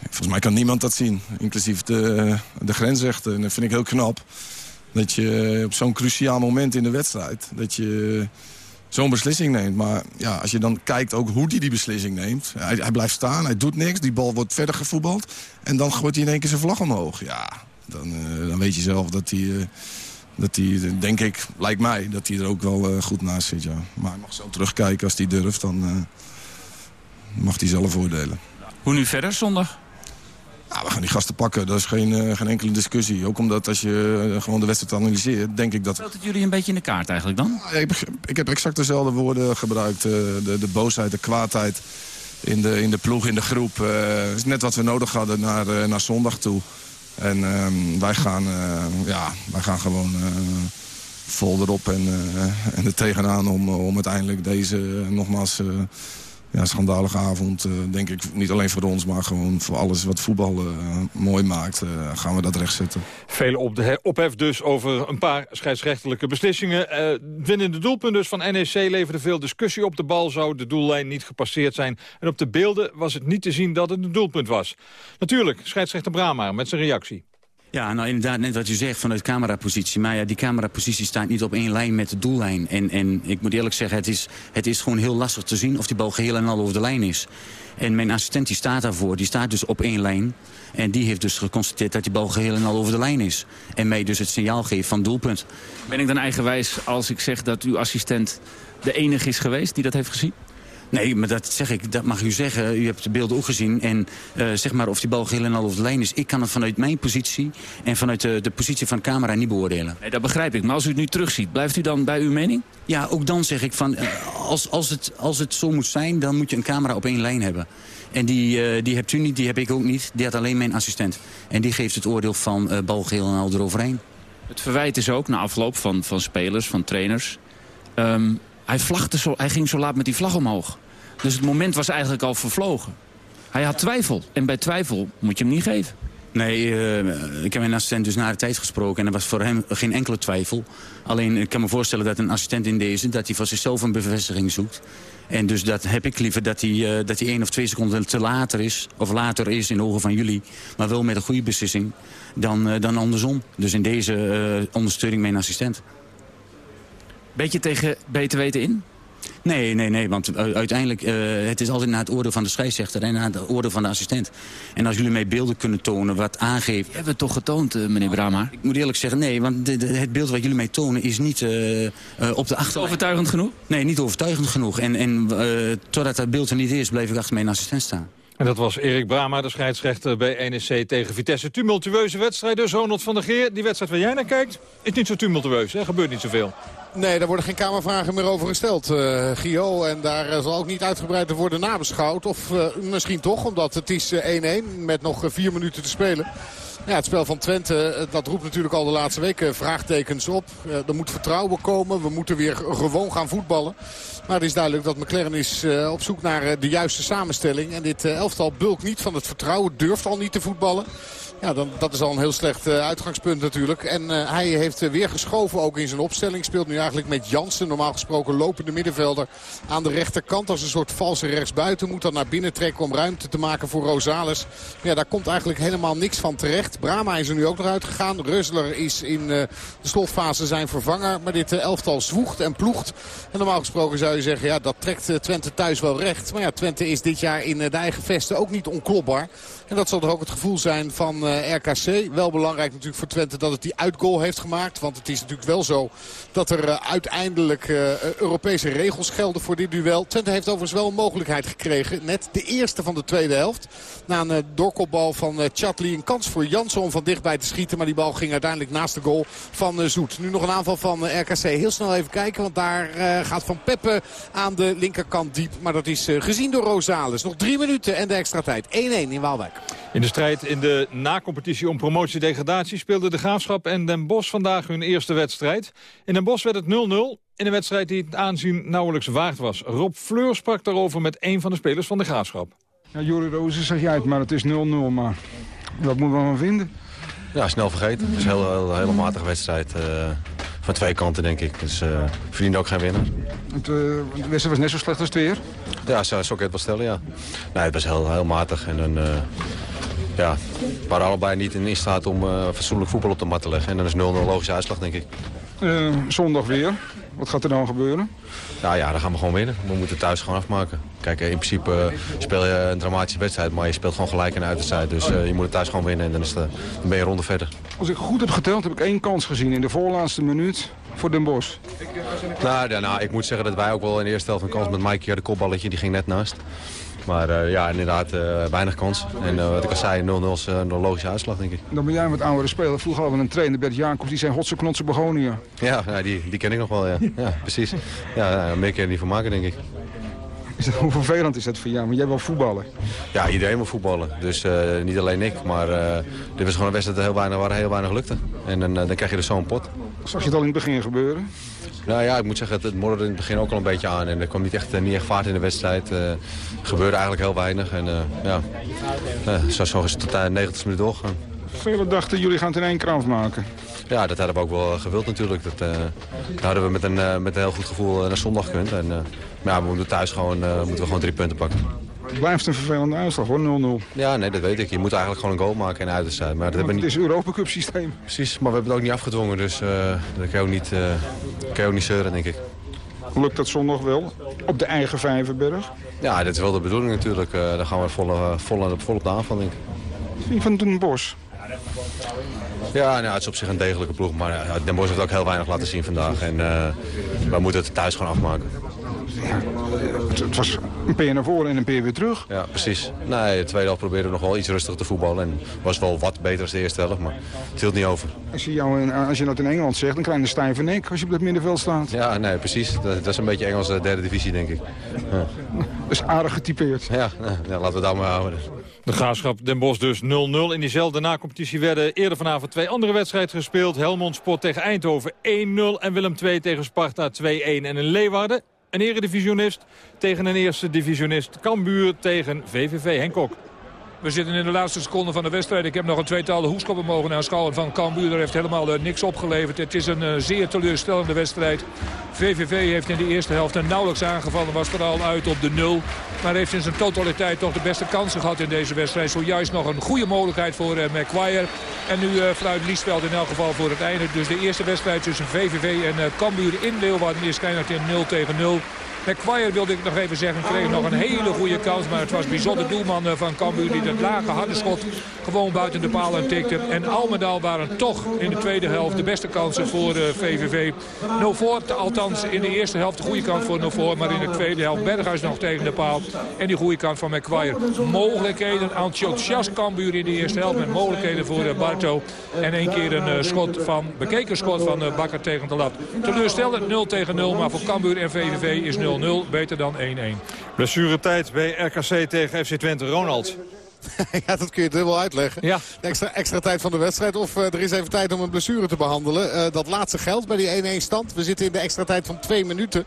Volgens mij kan niemand dat zien. Inclusief de, de grensrechten. En dat vind ik heel knap. Dat je op zo'n cruciaal moment in de wedstrijd... dat je zo'n beslissing neemt. Maar ja, als je dan kijkt ook hoe hij die beslissing neemt... Hij, blijft staan, hij doet niks, die bal wordt verder gevoetbald... en dan gooit hij in één keer zijn vlag omhoog. Ja, dan, uh, dan weet je zelf dat hij... Uh, dat hij, denk ik, lijkt mij, dat hij er ook wel uh, goed naast zit, ja. Maar hij mag zo terugkijken als hij durft, dan mag hij zelf oordelen. Hoe nu verder zondag? Nou, we gaan die gasten pakken, dat is geen, uh, geen enkele discussie. Ook omdat als je uh, gewoon de wedstrijd analyseert, denk ik dat... Speelt het jullie een beetje in de kaart eigenlijk dan? Ja, ik, ik, heb exact dezelfde woorden gebruikt. Uh, de, de boosheid, de kwaadheid in de, in de ploeg, in de groep. Het is net wat we nodig hadden naar, naar zondag toe. En ehm, wij, gaan, ja, wij gaan gewoon vol erop en, en er tegenaan om, om uiteindelijk deze nogmaals ja, schandalige avond, uh, denk ik. Niet alleen voor ons, maar gewoon voor alles wat voetbal uh, mooi maakt. Uh, gaan we dat rechtzetten. Veel op de ophef dus over een paar scheidsrechtelijke beslissingen. winnende doelpunt dus van NEC leverde veel discussie op de bal. Zou de doellijn niet gepasseerd zijn. En op de beelden was het niet te zien dat het een doelpunt was. Natuurlijk, scheidsrechter Brama met zijn reactie. Ja, nou inderdaad, net wat u zegt vanuit camerapositie. Maar ja, die camerapositie staat niet op één lijn met de doellijn. En, en ik moet eerlijk zeggen, het is, het is gewoon heel lastig te zien... of die bal geheel en al over de lijn is. En mijn assistent die staat daarvoor, die staat dus op één lijn. En die heeft dus geconstateerd dat die bal geheel en al over de lijn is. En mij dus het signaal geeft van doelpunt. Ben ik dan eigenwijs als ik zeg dat uw assistent de enige is geweest die dat heeft gezien? Nee, maar dat zeg ik, dat mag u zeggen. U hebt de beelden ook gezien. En uh, zeg maar of die bal geheel en al over de lijn is. Ik kan het vanuit mijn positie en vanuit de, de positie van de camera niet beoordelen. Nee, dat begrijp ik. Maar als u het nu terugziet, blijft u dan bij uw mening? Ja, ook dan zeg ik van, als, als, het, als het zo moet zijn, dan moet je een camera op één lijn hebben. En die, uh, die hebt u niet, die heb ik ook niet. Die had alleen mijn assistent. En die geeft het oordeel van uh, bal geheel en al eroverheen. Het verwijt is ook, na afloop van, van spelers, van trainers... Um, hij, vlagde zo, hij ging zo laat met die vlag omhoog. Dus het moment was eigenlijk al vervlogen. Hij had twijfel. En bij twijfel moet je hem niet geven. Nee, uh, ik heb mijn assistent dus na de tijd gesproken... en er was voor hem geen enkele twijfel. Alleen, ik kan me voorstellen dat een assistent in deze... dat hij voor zichzelf een bevestiging zoekt. En dus dat heb ik liever dat hij, uh, dat hij één of twee seconden te later is... of later is in ogen van jullie... maar wel met een goede beslissing, dan, uh, dan andersom. Dus in deze ondersteuning mijn assistent. Beetje tegen beter weten in? Nee, nee, nee, want uiteindelijk, uh, het is altijd naar het oordeel van de scheidsrechter en naar het oordeel van de assistent. En als jullie mij beelden kunnen tonen wat aangeeft... Hebben we het toch getoond, uh, meneer Brama? Ik moet eerlijk zeggen, nee, want de, de, het beeld wat jullie mij tonen is niet uh, op de achterlijn. Overtuigend genoeg? Nee, niet overtuigend genoeg. En, en totdat dat beeld er niet is, bleef ik achter mijn assistent staan. En dat was Erik Brama, de scheidsrechter bij NEC tegen Vitesse. Tumultueuze wedstrijd dus, Ronald van der Geer. Die wedstrijd waar jij naar kijkt, is niet zo tumultueus. Er gebeurt niet zoveel. Nee, daar worden geen kamervragen meer over gesteld, uh, Gio. En daar zal ook niet uitgebreid worden nabeschouwd. Of uh, misschien toch, omdat het is 1-1 met nog vier minuten te spelen. Ja, het spel van Twente, dat roept natuurlijk al de laatste weken vraagtekens op. er moet vertrouwen komen, we moeten weer gewoon gaan voetballen. Maar het is duidelijk dat McLaren is op zoek naar de juiste samenstelling. En dit elftal bulkt niet van het vertrouwen, durft al niet te voetballen. Ja, dan, dat is al een heel slecht uh, uitgangspunt natuurlijk. En uh, hij heeft uh, weer geschoven ook in zijn opstelling. Speelt nu eigenlijk met Jansen, normaal gesproken lopende middenvelder aan de rechterkant. Als een soort valse rechtsbuiten. Moet dan naar binnen trekken om ruimte te maken voor Rosales. Ja, daar komt eigenlijk helemaal niks van terecht. Brama is er nu ook nog uitgegaan. Reusler is in de slotfase zijn vervanger. Maar dit elftal zwoegt en ploegt. En normaal gesproken zou je zeggen, ja, dat trekt Twente thuis wel recht. Maar ja, Twente is dit jaar in de eigen vesten ook niet onklopbaar. En dat zal toch ook het gevoel zijn van RKC. Wel belangrijk natuurlijk voor Twente dat het die uitgoal heeft gemaakt. Want het is natuurlijk wel zo dat er uh, uiteindelijk uh, Europese regels gelden voor dit duel. Twente heeft overigens wel een mogelijkheid gekregen. Net de eerste van de tweede helft. Na een doorkopbal van Chatli. Een kans voor Jansson om van dichtbij te schieten. Maar die bal ging uiteindelijk naast de goal van Zoet. Nu nog een aanval van RKC. Heel snel even kijken. Want daar gaat Van Peppe aan de linkerkant diep. Maar dat is gezien door Rosales. Nog drie minuten en de extra tijd. 1-1 in Waalwijk. In de strijd in de nacompetitie om promotie-degradatie speelden de Graafschap en Den Bosch vandaag hun eerste wedstrijd. In Den Bosch werd het 0-0 in een wedstrijd die het aanzien nauwelijks waard was. Rob Fleur sprak daarover met een van de spelers van de Graafschap. Ja, Jori Rozen zeg jij het, maar het is 0-0. Maar wat moeten we van vinden? Ja, snel vergeten. Het is een heel, heel, hele matige wedstrijd. Uh, van twee kanten, denk ik. Dus uh, verdiende ook geen winnaar. Het, uh, de wedstrijd was net zo slecht als het weer? Ja, zo, zo kan je het wel stellen, ja. Nee, het was heel, heel matig. En dan, uh, ja, we waren allebei niet in staat om uh, fatsoenlijk voetbal op de mat te leggen. En dan is 0-0 logische uitslag, denk ik. Uh, zondag weer. Wat gaat er dan gebeuren? Nou ja, dan gaan we gewoon winnen. We moeten thuis gewoon afmaken. Kijk, in principe uh, speel je een dramatische wedstrijd, maar je speelt gewoon gelijk in de uitwedstrijd. Dus je moet het thuis gewoon winnen en dan, is de, dan ben je ronde verder. Als ik goed heb geteld, heb ik één kans gezien in de voorlaatste minuut voor Den Bosch. Nou, ja, nou, ik moet zeggen dat wij ook wel in de eerste helft een kans met Mike de kopballetje, die ging net naast. Maar uh, ja, inderdaad uh, weinig kans. En uh, wat ik al zei, 0-0 is een logische uitslag, denk ik. Dan ben jij wat oudere speler. Vroeger hadden we een trainer, Bert Jacobs, die zijn hotse knotse begonia. Ja, ja die, die ken ik nog wel, ja. ja precies. Ja, meer keer niet van maken, denk ik. Hoe vervelend is dat voor jou? Maar jij wil voetballen. Ja, iedereen wil voetballen. Dus niet alleen ik. Maar dit was gewoon een wedstrijd heel weinig, waar heel weinig lukte. En dan, dan krijg je er zo'n pot. Zag je het al in het begin gebeuren? Nou ja, ik moet zeggen, het, het morrende in het begin ook al een beetje aan. En er kwam niet echt, niet echt vaart in de wedstrijd. Er gebeurde eigenlijk heel weinig. En ja, zo, zo is het tot de 90 minuten doorgegaan. Velen dachten, jullie gaan het in één krant maken. Ja, dat hadden we ook wel gewild natuurlijk. Dat, uh, hadden we met een, uh, met een heel goed gevoel naar zondag gekund. En, uh, maar ja, we moeten thuis gewoon, moeten we gewoon drie punten pakken. Het blijft een vervelende uitslag hoor, 0-0. Ja, nee, dat weet ik. Je moet eigenlijk gewoon een goal maken en uit zijn. Maar dat het niet... is Europa Cup systeem. Precies, maar we hebben het ook niet afgedwongen. Dus dat kan je, ook niet, kan je ook niet zeuren, denk ik. Lukt dat zondag wel? Op de eigen Vijverberg? Ja, dat is wel de bedoeling natuurlijk. dan gaan we vol, vol, vol op de aanval, denk ik. Van Den Bos. Ja, nou, het is op zich een degelijke ploeg. Maar ja, Den Bosch heeft ook heel weinig laten zien vandaag. En uh, we moeten het thuis gewoon afmaken. Ja, het, was een peer naar voren en een peer weer terug. Ja, precies. Nee, de tweede helft probeerden we nog wel iets rustiger te voetballen. En was wel wat beter dan de eerste helft, maar het hield niet over. Als je, jou als je dat in Engeland zegt, een stijve nek als je op het middenveld staat. Ja, nee, precies. Dat, dat is een beetje Engelse derde divisie, denk ik. Ja. Dus aardig getypeerd. Ja, ja, laten we daar maar houden. De Graafschap Den Bosch dus 0-0. In diezelfde na-competitie werden eerder vanavond twee andere wedstrijden gespeeld. Helmond Sport tegen Eindhoven 1-0 en Willem II tegen Sparta 2-1. En in Leeuwarden, een eredivisionist tegen een eerste divisionist. Cambuur tegen VVV Henkok. We zitten in de laatste seconde van de wedstrijd. Ik heb nog een tweetal hoeskoppen mogen aanschouwen van Cambuur. Heeft helemaal uh, niks opgeleverd. Het is een uh, zeer teleurstellende wedstrijd. VVV heeft in de eerste helft nauwelijks aangevallen. Was er al uit op de nul. Maar heeft in zijn totaliteit toch de beste kansen gehad in deze wedstrijd. Zojuist nog een goede mogelijkheid voor uh. En nu fluit Liesveld in elk geval voor het einde. Dus de eerste wedstrijd tussen VVV en Cambuur in Leeuwarden is kennelijk in 0 tegen 0. McQuire wilde ik nog even zeggen, kreeg nog een hele goede kans. Maar het was bijzonder doelman eh, van Cambuur die dat lage harde schot gewoon buiten de paal aan tikte. En Almedal waren toch in de tweede helft de beste kansen voor VVV. Eh, Novoort, althans in de eerste helft de goede kans voor Novoort. Maar in de tweede helft Berghuis nog tegen de paal. En die goede kant van McQuire. Mogelijkheden Tjotjas Cambuur in de eerste helft. Met mogelijkheden voor eh, Barto. En één keer een schot van, bekeken schot van Bakker tegen de lat. Teleurstellend 0 tegen 0. Maar voor Cambuur en VVV is 0 0-0, beter dan 1-1. Blessuretijd bij RKC tegen FC Twente. Ronald. ja, dat kun je dubbel uitleggen. Ja. Extra, extra tijd van de wedstrijd. Of uh, er is even tijd om een blessure te behandelen. Uh, dat laatste geldt bij die 1-1 stand. We zitten in de extra tijd van twee minuten.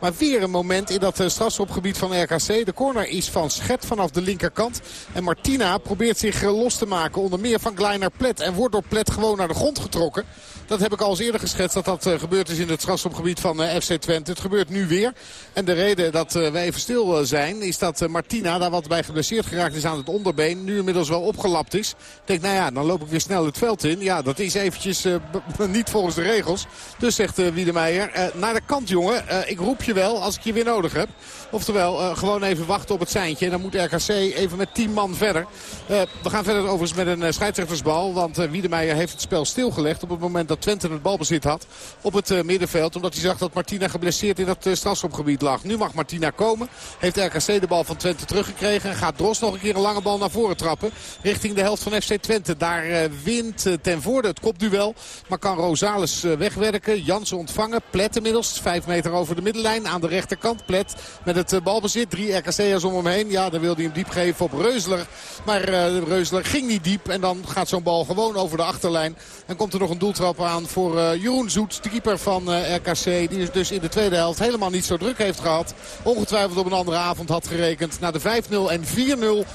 Maar weer een moment in dat uh, strafschopgebied van RKC. De corner is van Schet vanaf de linkerkant. En Martina probeert zich los te maken. Onder meer van Kleiner Plet. En wordt door Plet gewoon naar de grond getrokken. Dat heb ik al eens eerder geschetst dat dat gebeurd is in het strafschopgebied van FC Twente. Het gebeurt nu weer. En de reden dat we even stil zijn is dat Martina daar wat bij geblesseerd geraakt is aan het onderbeen. Nu inmiddels wel opgelapt is. Denk, nou ja, dan loop ik weer snel het veld in. Ja, dat is eventjes uh, niet volgens de regels. Dus zegt uh, Wiedemeijer, uh, naar de kant jongen. ik roep je wel als ik je weer nodig heb. Oftewel, gewoon even wachten op het seintje. En dan moet RKC even met 10 man verder. we gaan verder overigens met een scheidsrechtersbal. Want Wiedemeijer heeft het spel stilgelegd op het moment dat Twente het balbezit had. Op het middenveld. Omdat hij zag dat Martina geblesseerd in dat strafschopgebied lag. Nu mag Martina komen. Heeft RKC de bal van Twente teruggekregen. En gaat Dros nog een keer een lange bal naar voren trappen. Richting de helft van FC Twente. Daar uh, wint uh, ten voorde het kopduel. Maar kan Rosales uh, wegwerken. Jansen ontvangen. Plet inmiddels. Vijf meter over de middenlijn. Aan de rechterkant. Plet met het balbezit. Drie RKC'ers om hem heen. Ja, dan wilde hij hem diep geven op Reusler. Maar Reusler ging niet diep. En dan gaat zo'n bal gewoon over de achterlijn. En komt er nog een doeltrap aan voor Jeroen Zoet. De keeper van RKC. Die dus in de tweede helft helemaal niet zo druk heeft gehad. Ongetwijfeld op een andere avond had gerekend. Na de 5-0 en 4-0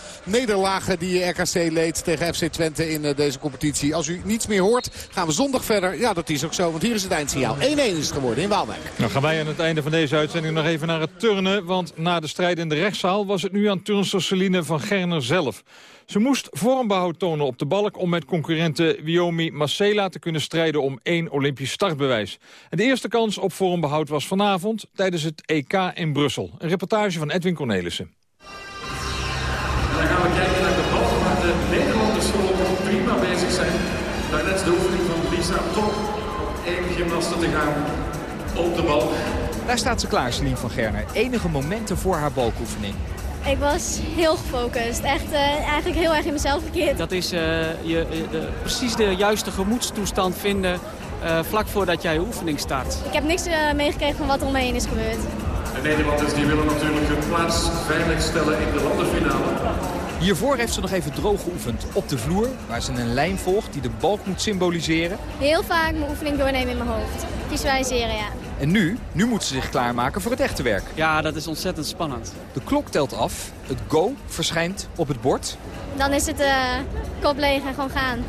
nederlagen die RKC leed tegen FC Twente in deze competitie. Als u niets meer hoort, gaan we zondag verder. Ja, dat is ook zo, want hier is het eindsignaal. 1-1 is het geworden in Waalwijk. Nou gaan wij aan het einde van deze uitzending nog even naar het turnen. Want na de strijd in de rechtszaal was het nu aan turnster Celine van Gerner zelf. Ze moest vormbehoud tonen op de balk om met concurrente Wiomi Marcela te kunnen strijden om één Olympisch startbewijs. De eerste kans op vormbehoud was vanavond tijdens het EK in Brussel. Een reportage van Edwin Cornelissen. Te gaan op de bal. Daar staat ze klaar, Celine van Gerner. Enige momenten voor haar balkoefening. Ik was heel gefocust. Echt uh, eigenlijk heel erg in mezelf verkeerd. Dat is uh, je, de, precies de juiste gemoedstoestand vinden uh, vlak voordat jij je oefening start. Ik heb niks meegekregen van wat er omheen is gebeurd. De Nederlanders die willen natuurlijk hun plaats veilig stellen in de landenfinale. Hiervoor heeft ze nog even droog geoefend op de vloer, waar ze een lijn volgt die de balk moet symboliseren. Heel vaak mijn oefening doornemen in mijn hoofd. Visualiseren, ja. En nu, nu moeten ze zich klaarmaken voor het echte werk. Ja, dat is ontzettend spannend. De klok telt af, het go verschijnt op het bord. Dan is het uh, kop leeg en gewoon gaan.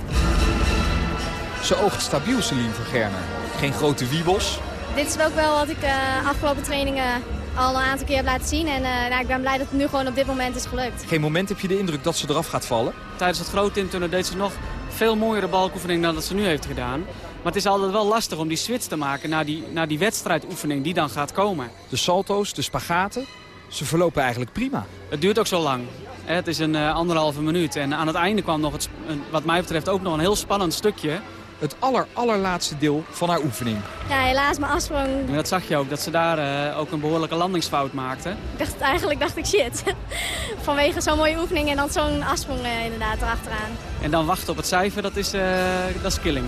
Ze oogt stabiel, Celine van Gerner. Geen grote wiebels. Dit is ook wel wat ik uh, afgelopen trainingen al een aantal keer heb laten zien. En uh, nou, ik ben blij dat het nu gewoon op dit moment is gelukt. Geen moment heb je de indruk dat ze eraf gaat vallen? Tijdens het grote inturnen deed ze nog veel mooiere balkoefening dan dat ze nu heeft gedaan. Maar het is altijd wel lastig om die switch te maken naar die, naar die wedstrijdoefening die dan gaat komen. De salto's, de spagaten, ze verlopen eigenlijk prima. Het duurt ook zo lang. Het is een uh, anderhalve minuut. En aan het einde kwam nog, het, wat mij betreft, ook nog een heel spannend stukje. Het aller, allerlaatste deel van haar oefening. Ja, helaas mijn afsprong. En dat zag je ook, dat ze daar uh, ook een behoorlijke landingsfout maakte. Ik dacht, eigenlijk dacht ik shit. Vanwege zo'n mooie oefening en dan zo'n afsprong uh, inderdaad erachteraan. En dan wachten op het cijfer, dat is, uh, dat is killing.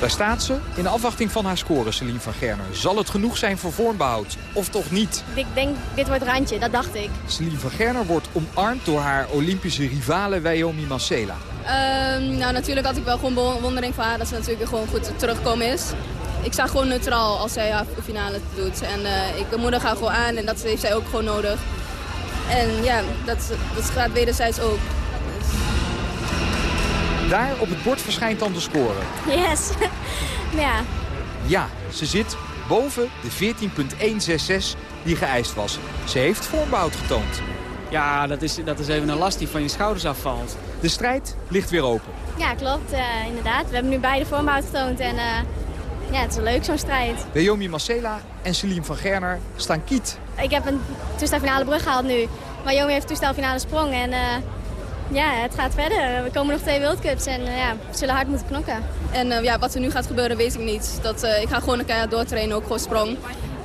Daar staat ze, in afwachting van haar score, Celine van Gerner. Zal het genoeg zijn voor vormbehoud? Of toch niet? Ik denk, dit wordt randje, dat dacht ik. Celine van Gerner wordt omarmd door haar Olympische rivale Wyoming Marcela. Um, nou, natuurlijk had ik wel gewoon bewondering voor haar dat ze natuurlijk gewoon goed terugkomen is. Ik sta gewoon neutraal als zij haar finale doet. En uh, ik moedig haar gewoon aan en dat heeft zij ook gewoon nodig. En ja, dat, dat gaat wederzijds ook. Daar op het bord verschijnt dan de score. Yes. ja. Ja, ze zit boven de 14.166 die geëist was. Ze heeft vormbehoud getoond. Ja, dat is, dat is even een last die van je schouders afvalt. De strijd ligt weer open. Ja, klopt. Uh, inderdaad. We hebben nu beide vormbehoud getoond. En uh, ja, het is leuk zo'n strijd. Naomi Marcela en Celine van Gerner staan kiet. Ik heb een toestelfinale brug gehaald nu. Maar Naomi heeft toestelfinale sprong. En uh, ja, het gaat verder. Er komen nog twee World en uh, ja, we zullen hard moeten knokken. En uh, ja, wat er nu gaat gebeuren weet ik niet. Dat, uh, ik ga gewoon een keer doortrainen, ook gewoon sprong.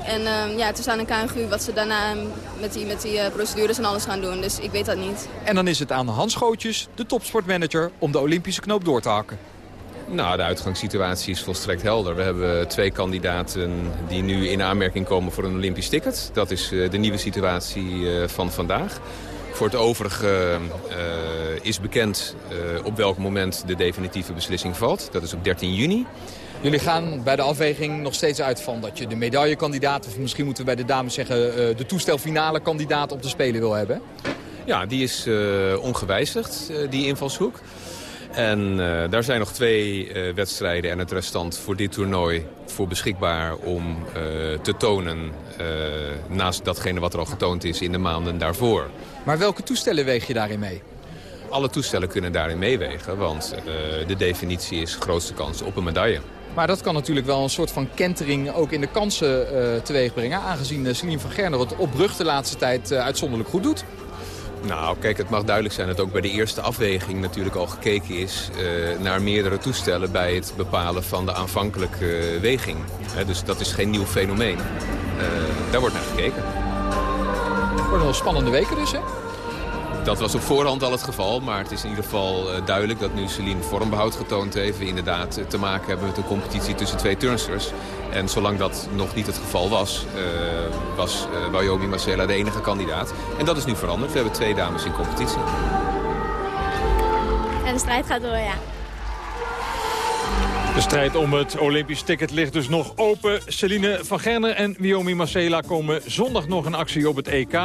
En ja, het is aan een KNGU wat ze daarna met die, met die procedures en alles gaan doen. Dus ik weet dat niet. En dan is het aan Hans Schootjes, de topsportmanager, om de Olympische knoop door te hakken. Nou, de uitgangssituatie is volstrekt helder. We hebben twee kandidaten die nu in aanmerking komen voor een Olympisch ticket. Dat is de nieuwe situatie van vandaag. Voor het overige uh, is bekend uh, op welk moment de definitieve beslissing valt. Dat is op 13 juni. Jullie gaan bij de afweging nog steeds uit van dat je de medaillekandidaat... of misschien moeten we bij de dames zeggen uh, de toestelfinale kandidaat op de Spelen wil hebben? Ja, die is ongewijzigd, die invalshoek. En uh, daar zijn nog twee uh, wedstrijden en het restant voor dit toernooi voor beschikbaar om uh, te tonen naast datgene wat er al getoond is in de maanden daarvoor. Maar welke toestellen weeg je daarin mee? Alle toestellen kunnen daarin meewegen, want de definitie is grootste kans op een medaille. Maar dat kan natuurlijk wel een soort van kentering ook in de kansen teweeg brengen... aangezien Celine van Gerner het op brug de laatste tijd uitzonderlijk goed doet. Nou, kijk, het mag duidelijk zijn dat ook bij de eerste afweging natuurlijk al gekeken is uh, naar meerdere toestellen bij het bepalen van de aanvankelijke weging. He, dus dat is geen nieuw fenomeen. Uh, daar wordt naar gekeken. Het worden wel spannende weken dus, hè? Dat was op voorhand al het geval, maar het is in ieder geval duidelijk dat nu Celine vormbehoud getoond heeft. We inderdaad te maken hebben met een competitie tussen twee turnsters. En zolang dat nog niet het geval was, uh, was uh, Wyoming Marcela de enige kandidaat. En dat is nu veranderd. We hebben twee dames in competitie. En de strijd gaat door, ja. De strijd om het Olympisch ticket ligt dus nog open. Celine van Gerner en Wyoming Marcela komen zondag nog in actie op het EK.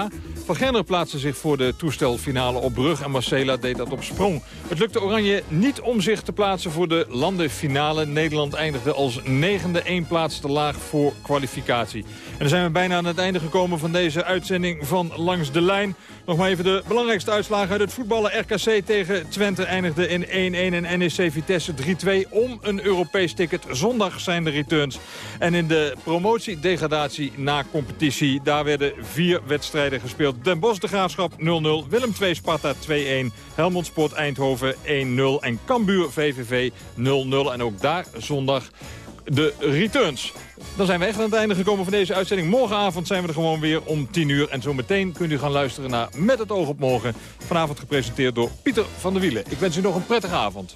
Van Gerner plaatste zich voor de toestelfinale op brug en Marcela deed dat op sprong. Het lukte Oranje niet om zich te plaatsen voor de landenfinale. Nederland eindigde als negende één plaats te laag voor kwalificatie. En dan zijn we bijna aan het einde gekomen van deze uitzending van Langs de Lijn. Nog maar even de belangrijkste uitslagen uit het voetballen. RKC tegen Twente eindigde in 1-1 en NEC Vitesse 3-2 om een Europees ticket. Zondag zijn de returns. En in de promotie-degradatie na competitie, daar werden vier wedstrijden gespeeld. Den Bosch de Graafschap 0-0, Willem 2 Sparta 2-1, Helmond Sport Eindhoven 1-0 en Cambuur VVV 0-0. En ook daar zondag de returns. Dan zijn we echt aan het einde gekomen van deze uitzending. Morgenavond zijn we er gewoon weer om 10 uur. En zometeen kunt u gaan luisteren naar Met het oog op morgen. Vanavond gepresenteerd door Pieter van der Wielen. Ik wens u nog een prettige avond.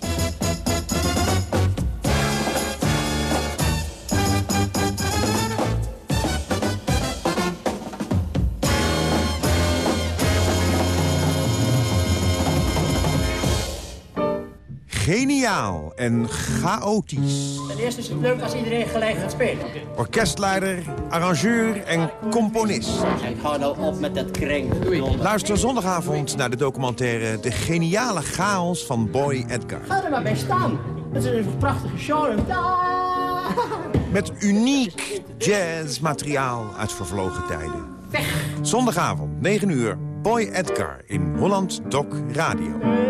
Geniaal en chaotisch. Ten eerste is het leuk als iedereen gelijk gaat spelen. Orkestleider, arrangeur en componist. Ik hou nou op met dat kring. Luister zondagavond naar de documentaire De geniale chaos van Boy Edgar. Ga er maar bij staan. Dat is een prachtige show. Met uniek jazzmateriaal uit vervlogen tijden. Weg! Zondagavond, 9 uur, Boy Edgar in Holland Doc Radio.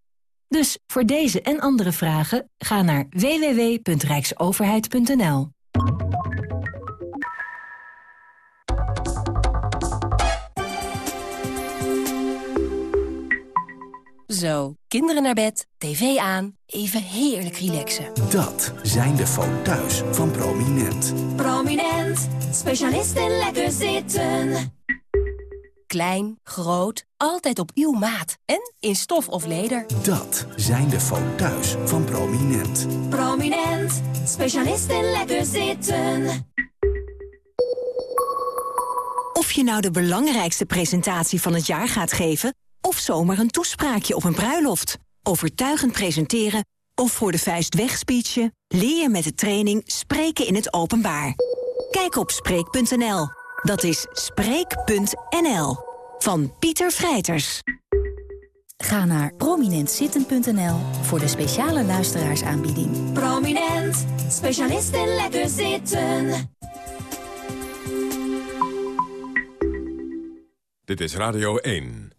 Dus voor deze en andere vragen ga naar www.rijksoverheid.nl. Zo, kinderen naar bed, tv aan, even heerlijk relaxen. Dat zijn de foto's van Prominent. Prominent, specialist in lekker zitten. Klein, groot, altijd op uw maat. En in stof of leder. Dat zijn de foto's van Prominent. Prominent, specialist in lekker zitten. Of je nou de belangrijkste presentatie van het jaar gaat geven... of zomaar een toespraakje op een bruiloft. Overtuigend presenteren of voor de vuist wegspeechen... leer je met de training Spreken in het Openbaar. Kijk op Spreek.nl. Dat is Spreek.nl. Van Pieter Vrijters. Ga naar prominentzitten.nl voor de speciale luisteraarsaanbieding. Prominent, specialist in lekker zitten. Dit is Radio 1.